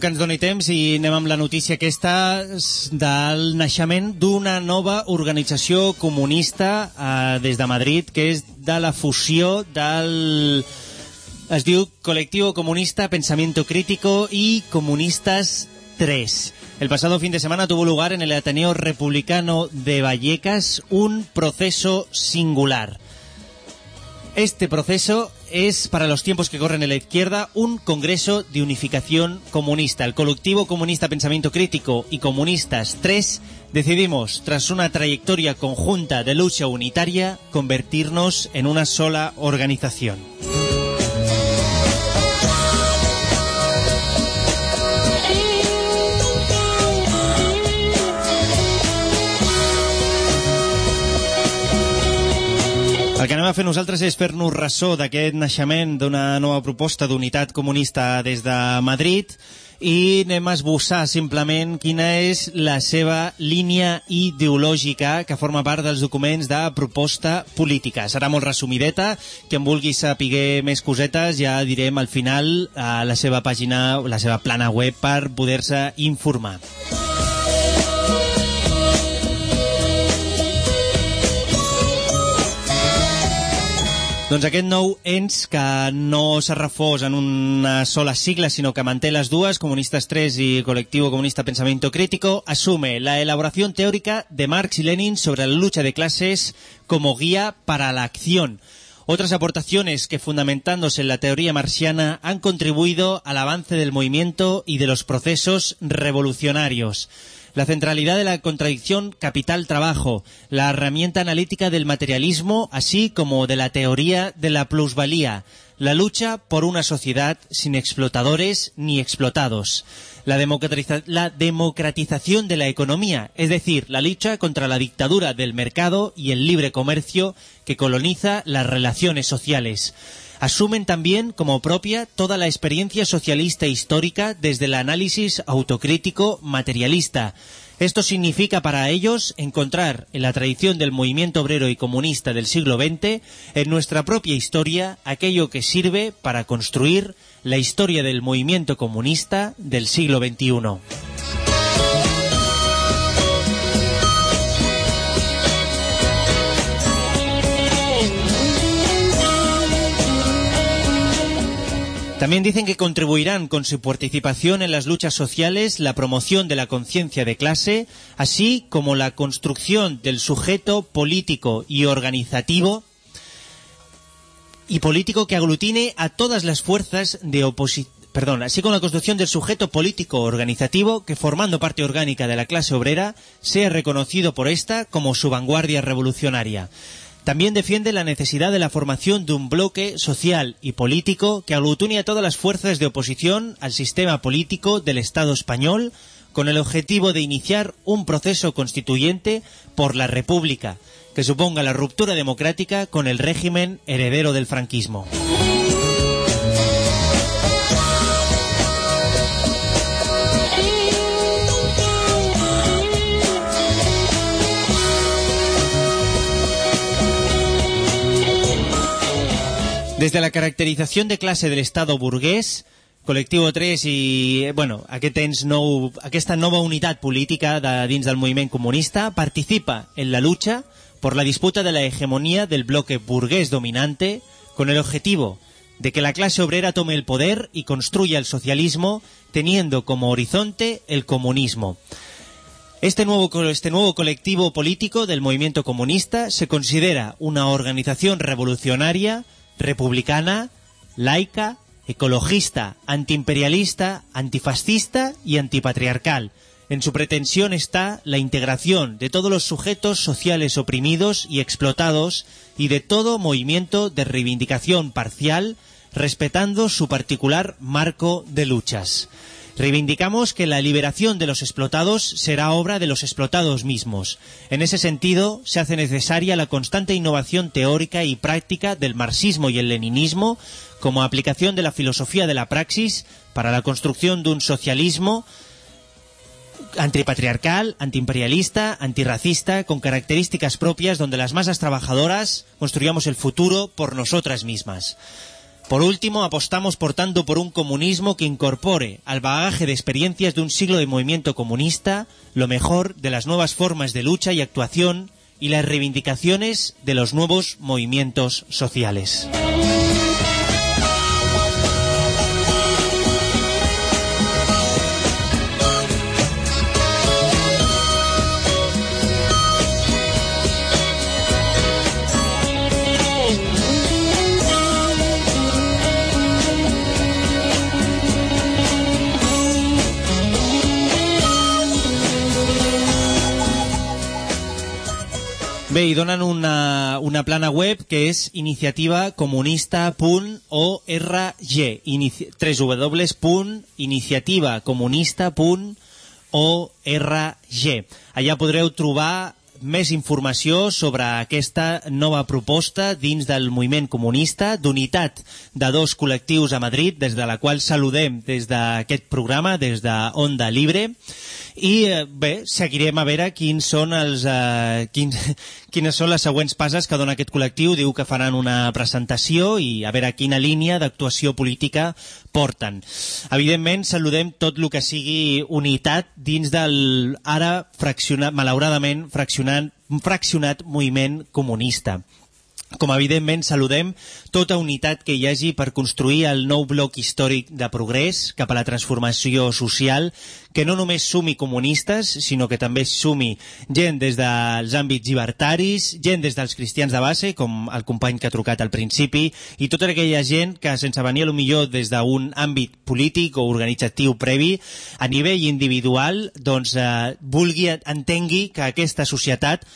Que ens doni temps i anem amb la notícia aquesta del naixement d'una nova organització comunista eh, des de Madrid, que és de la fusió del... Es diu Colectivo Comunista Pensamiento Crítico y Comunistas 3. El pasado fin de semana tuvo lugar en el Ateneo Republicano de Vallecas un proceso singular. Este proceso es, para los tiempos que corren en la izquierda, un congreso de unificación comunista. El colectivo comunista Pensamiento Crítico y Comunistas 3 decidimos, tras una trayectoria conjunta de lucha unitaria, convertirnos en una sola organización. Que anem a fer nosaltres és fer-nos ressò d'aquest naixement d'una nova proposta d'unitat comunista des de Madrid i anem a esbossar simplement quina és la seva línia ideològica que forma part dels documents de proposta política. Serà molt resumideta, que en vulgui saber més cosetes ja direm al final a la seva pàgina, la seva plana web per poder-se informar. Doncs aquest nou ens que no s'ha refós en una sola sigla, sinó que manté les dues, Comunistas 3 y Colectivo Comunista Pensamiento Crítico, asume la elaboración teórica de Marx y Lenin sobre la lucha de clases como guía para la acción. Otras aportaciones que, fundamentándose en la teoría marxiana, han contribuido al avance del movimiento y de los procesos revolucionarios la centralidad de la contradicción capital-trabajo, la herramienta analítica del materialismo, así como de la teoría de la plusvalía, la lucha por una sociedad sin explotadores ni explotados, la, la democratización de la economía, es decir, la lucha contra la dictadura del mercado y el libre comercio que coloniza las relaciones sociales asumen también como propia toda la experiencia socialista histórica desde el análisis autocrítico materialista. Esto significa para ellos encontrar en la tradición del movimiento obrero y comunista del siglo XX, en nuestra propia historia, aquello que sirve para construir la historia del movimiento comunista del siglo XXI. También dicen que contribuirán con su participación en las luchas sociales la promoción de la conciencia de clase, así como la construcción del sujeto político y organizativo y político que aglutine a todas las fuerzas de oposición perdón, así como la construcción del sujeto político organizativo que, formando parte orgánica de la clase obrera, sea reconocido por esta como su vanguardia revolucionaria. También defiende la necesidad de la formación de un bloque social y político que aglutine a todas las fuerzas de oposición al sistema político del Estado español con el objetivo de iniciar un proceso constituyente por la República que suponga la ruptura democrática con el régimen heredero del franquismo. Desde la caracterización de clase del Estado burguès, Col·lectiu 3 i, bueno, aquest temps nou, aquesta nova unitat política de, dins del moviment comunista participa en la lucha por la disputa de la hegemonía del bloque burgués dominante con el objetivo de que la clase obrera tome el poder y construya el socialismo teniendo como horizonte el comunismo. Este nuevo, este nuevo colectivo político del movimiento comunista se considera una organización revolucionaria, republicana, laica, ecologista, antiimperialista, antifascista y antipatriarcal. En su pretensión está la integración de todos los sujetos sociales oprimidos y explotados y de todo movimiento de reivindicación parcial, respetando su particular marco de luchas. Reivindicamos que la liberación de los explotados será obra de los explotados mismos. En ese sentido, se hace necesaria la constante innovación teórica y práctica del marxismo y el leninismo como aplicación de la filosofía de la praxis para la construcción de un socialismo antipatriarcal, antiimperialista, antirracista, con características propias donde las masas trabajadoras construyamos el futuro por nosotras mismas. Por último, apostamos por tanto por un comunismo que incorpore al bagaje de experiencias de un siglo de movimiento comunista lo mejor de las nuevas formas de lucha y actuación y las reivindicaciones de los nuevos movimientos sociales. Bé, i donen una, una plana web que és iniciativacomunista.org inici www.iniciativacomunista.org Allà podreu trobar més informació sobre aquesta nova proposta dins del moviment comunista d'unitat de dos col·lectius a Madrid, des de la qual saludem des d'aquest programa, des de Onda Libre, i eh, bé, seguirem a veure quins són els, eh, quins, quines són les següents passes que dona aquest col·lectiu. Diu que faran una presentació i a veure quina línia d'actuació política porten. Evidentment, saludem tot el que sigui unitat dins del ara fraccionat, malauradament fraccionat, fraccionat moviment comunista com evidentment saludem tota unitat que hi hagi per construir el nou bloc històric de progrés cap a la transformació social que no només sumi comunistes, sinó que també sumi gent des dels àmbits llibertaris, gent des dels cristians de base, com el company que ha trucat al principi, i tota aquella gent que, sense venir a lo millor des d'un àmbit polític o organitzatiu previ, a nivell individual, doncs eh, vulgui, entengui que aquesta societat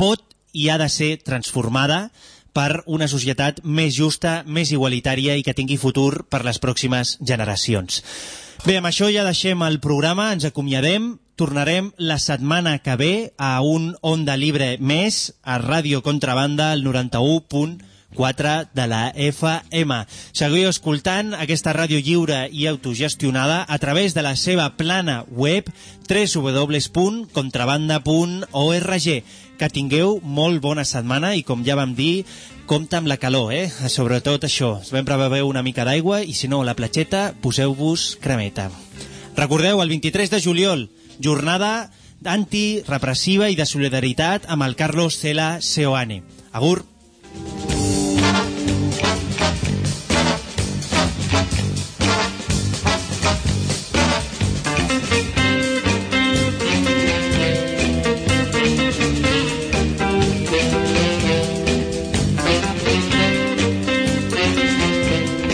pot i ha de ser transformada per una societat més justa, més igualitària i que tingui futur per les pròximes generacions. Bé, amb això ja deixem el programa, ens acomiadem, tornarem la setmana que ve a un Onda Libre més a Ràdio Contrabanda, el 91.4 de la FM. Seguiu escoltant aquesta ràdio lliure i autogestionada a través de la seva plana web www.contrabanda.org que tingueu molt bona setmana i com ja vam dir, compta amb la calor, eh? Sobretot això, sempre beveu una mica d'aigua i si no, la platxeta, poseu-vos cremeta. Recordeu, el 23 de juliol, jornada antirepressiva i de solidaritat amb el Carlos Cela Seoane. Agur!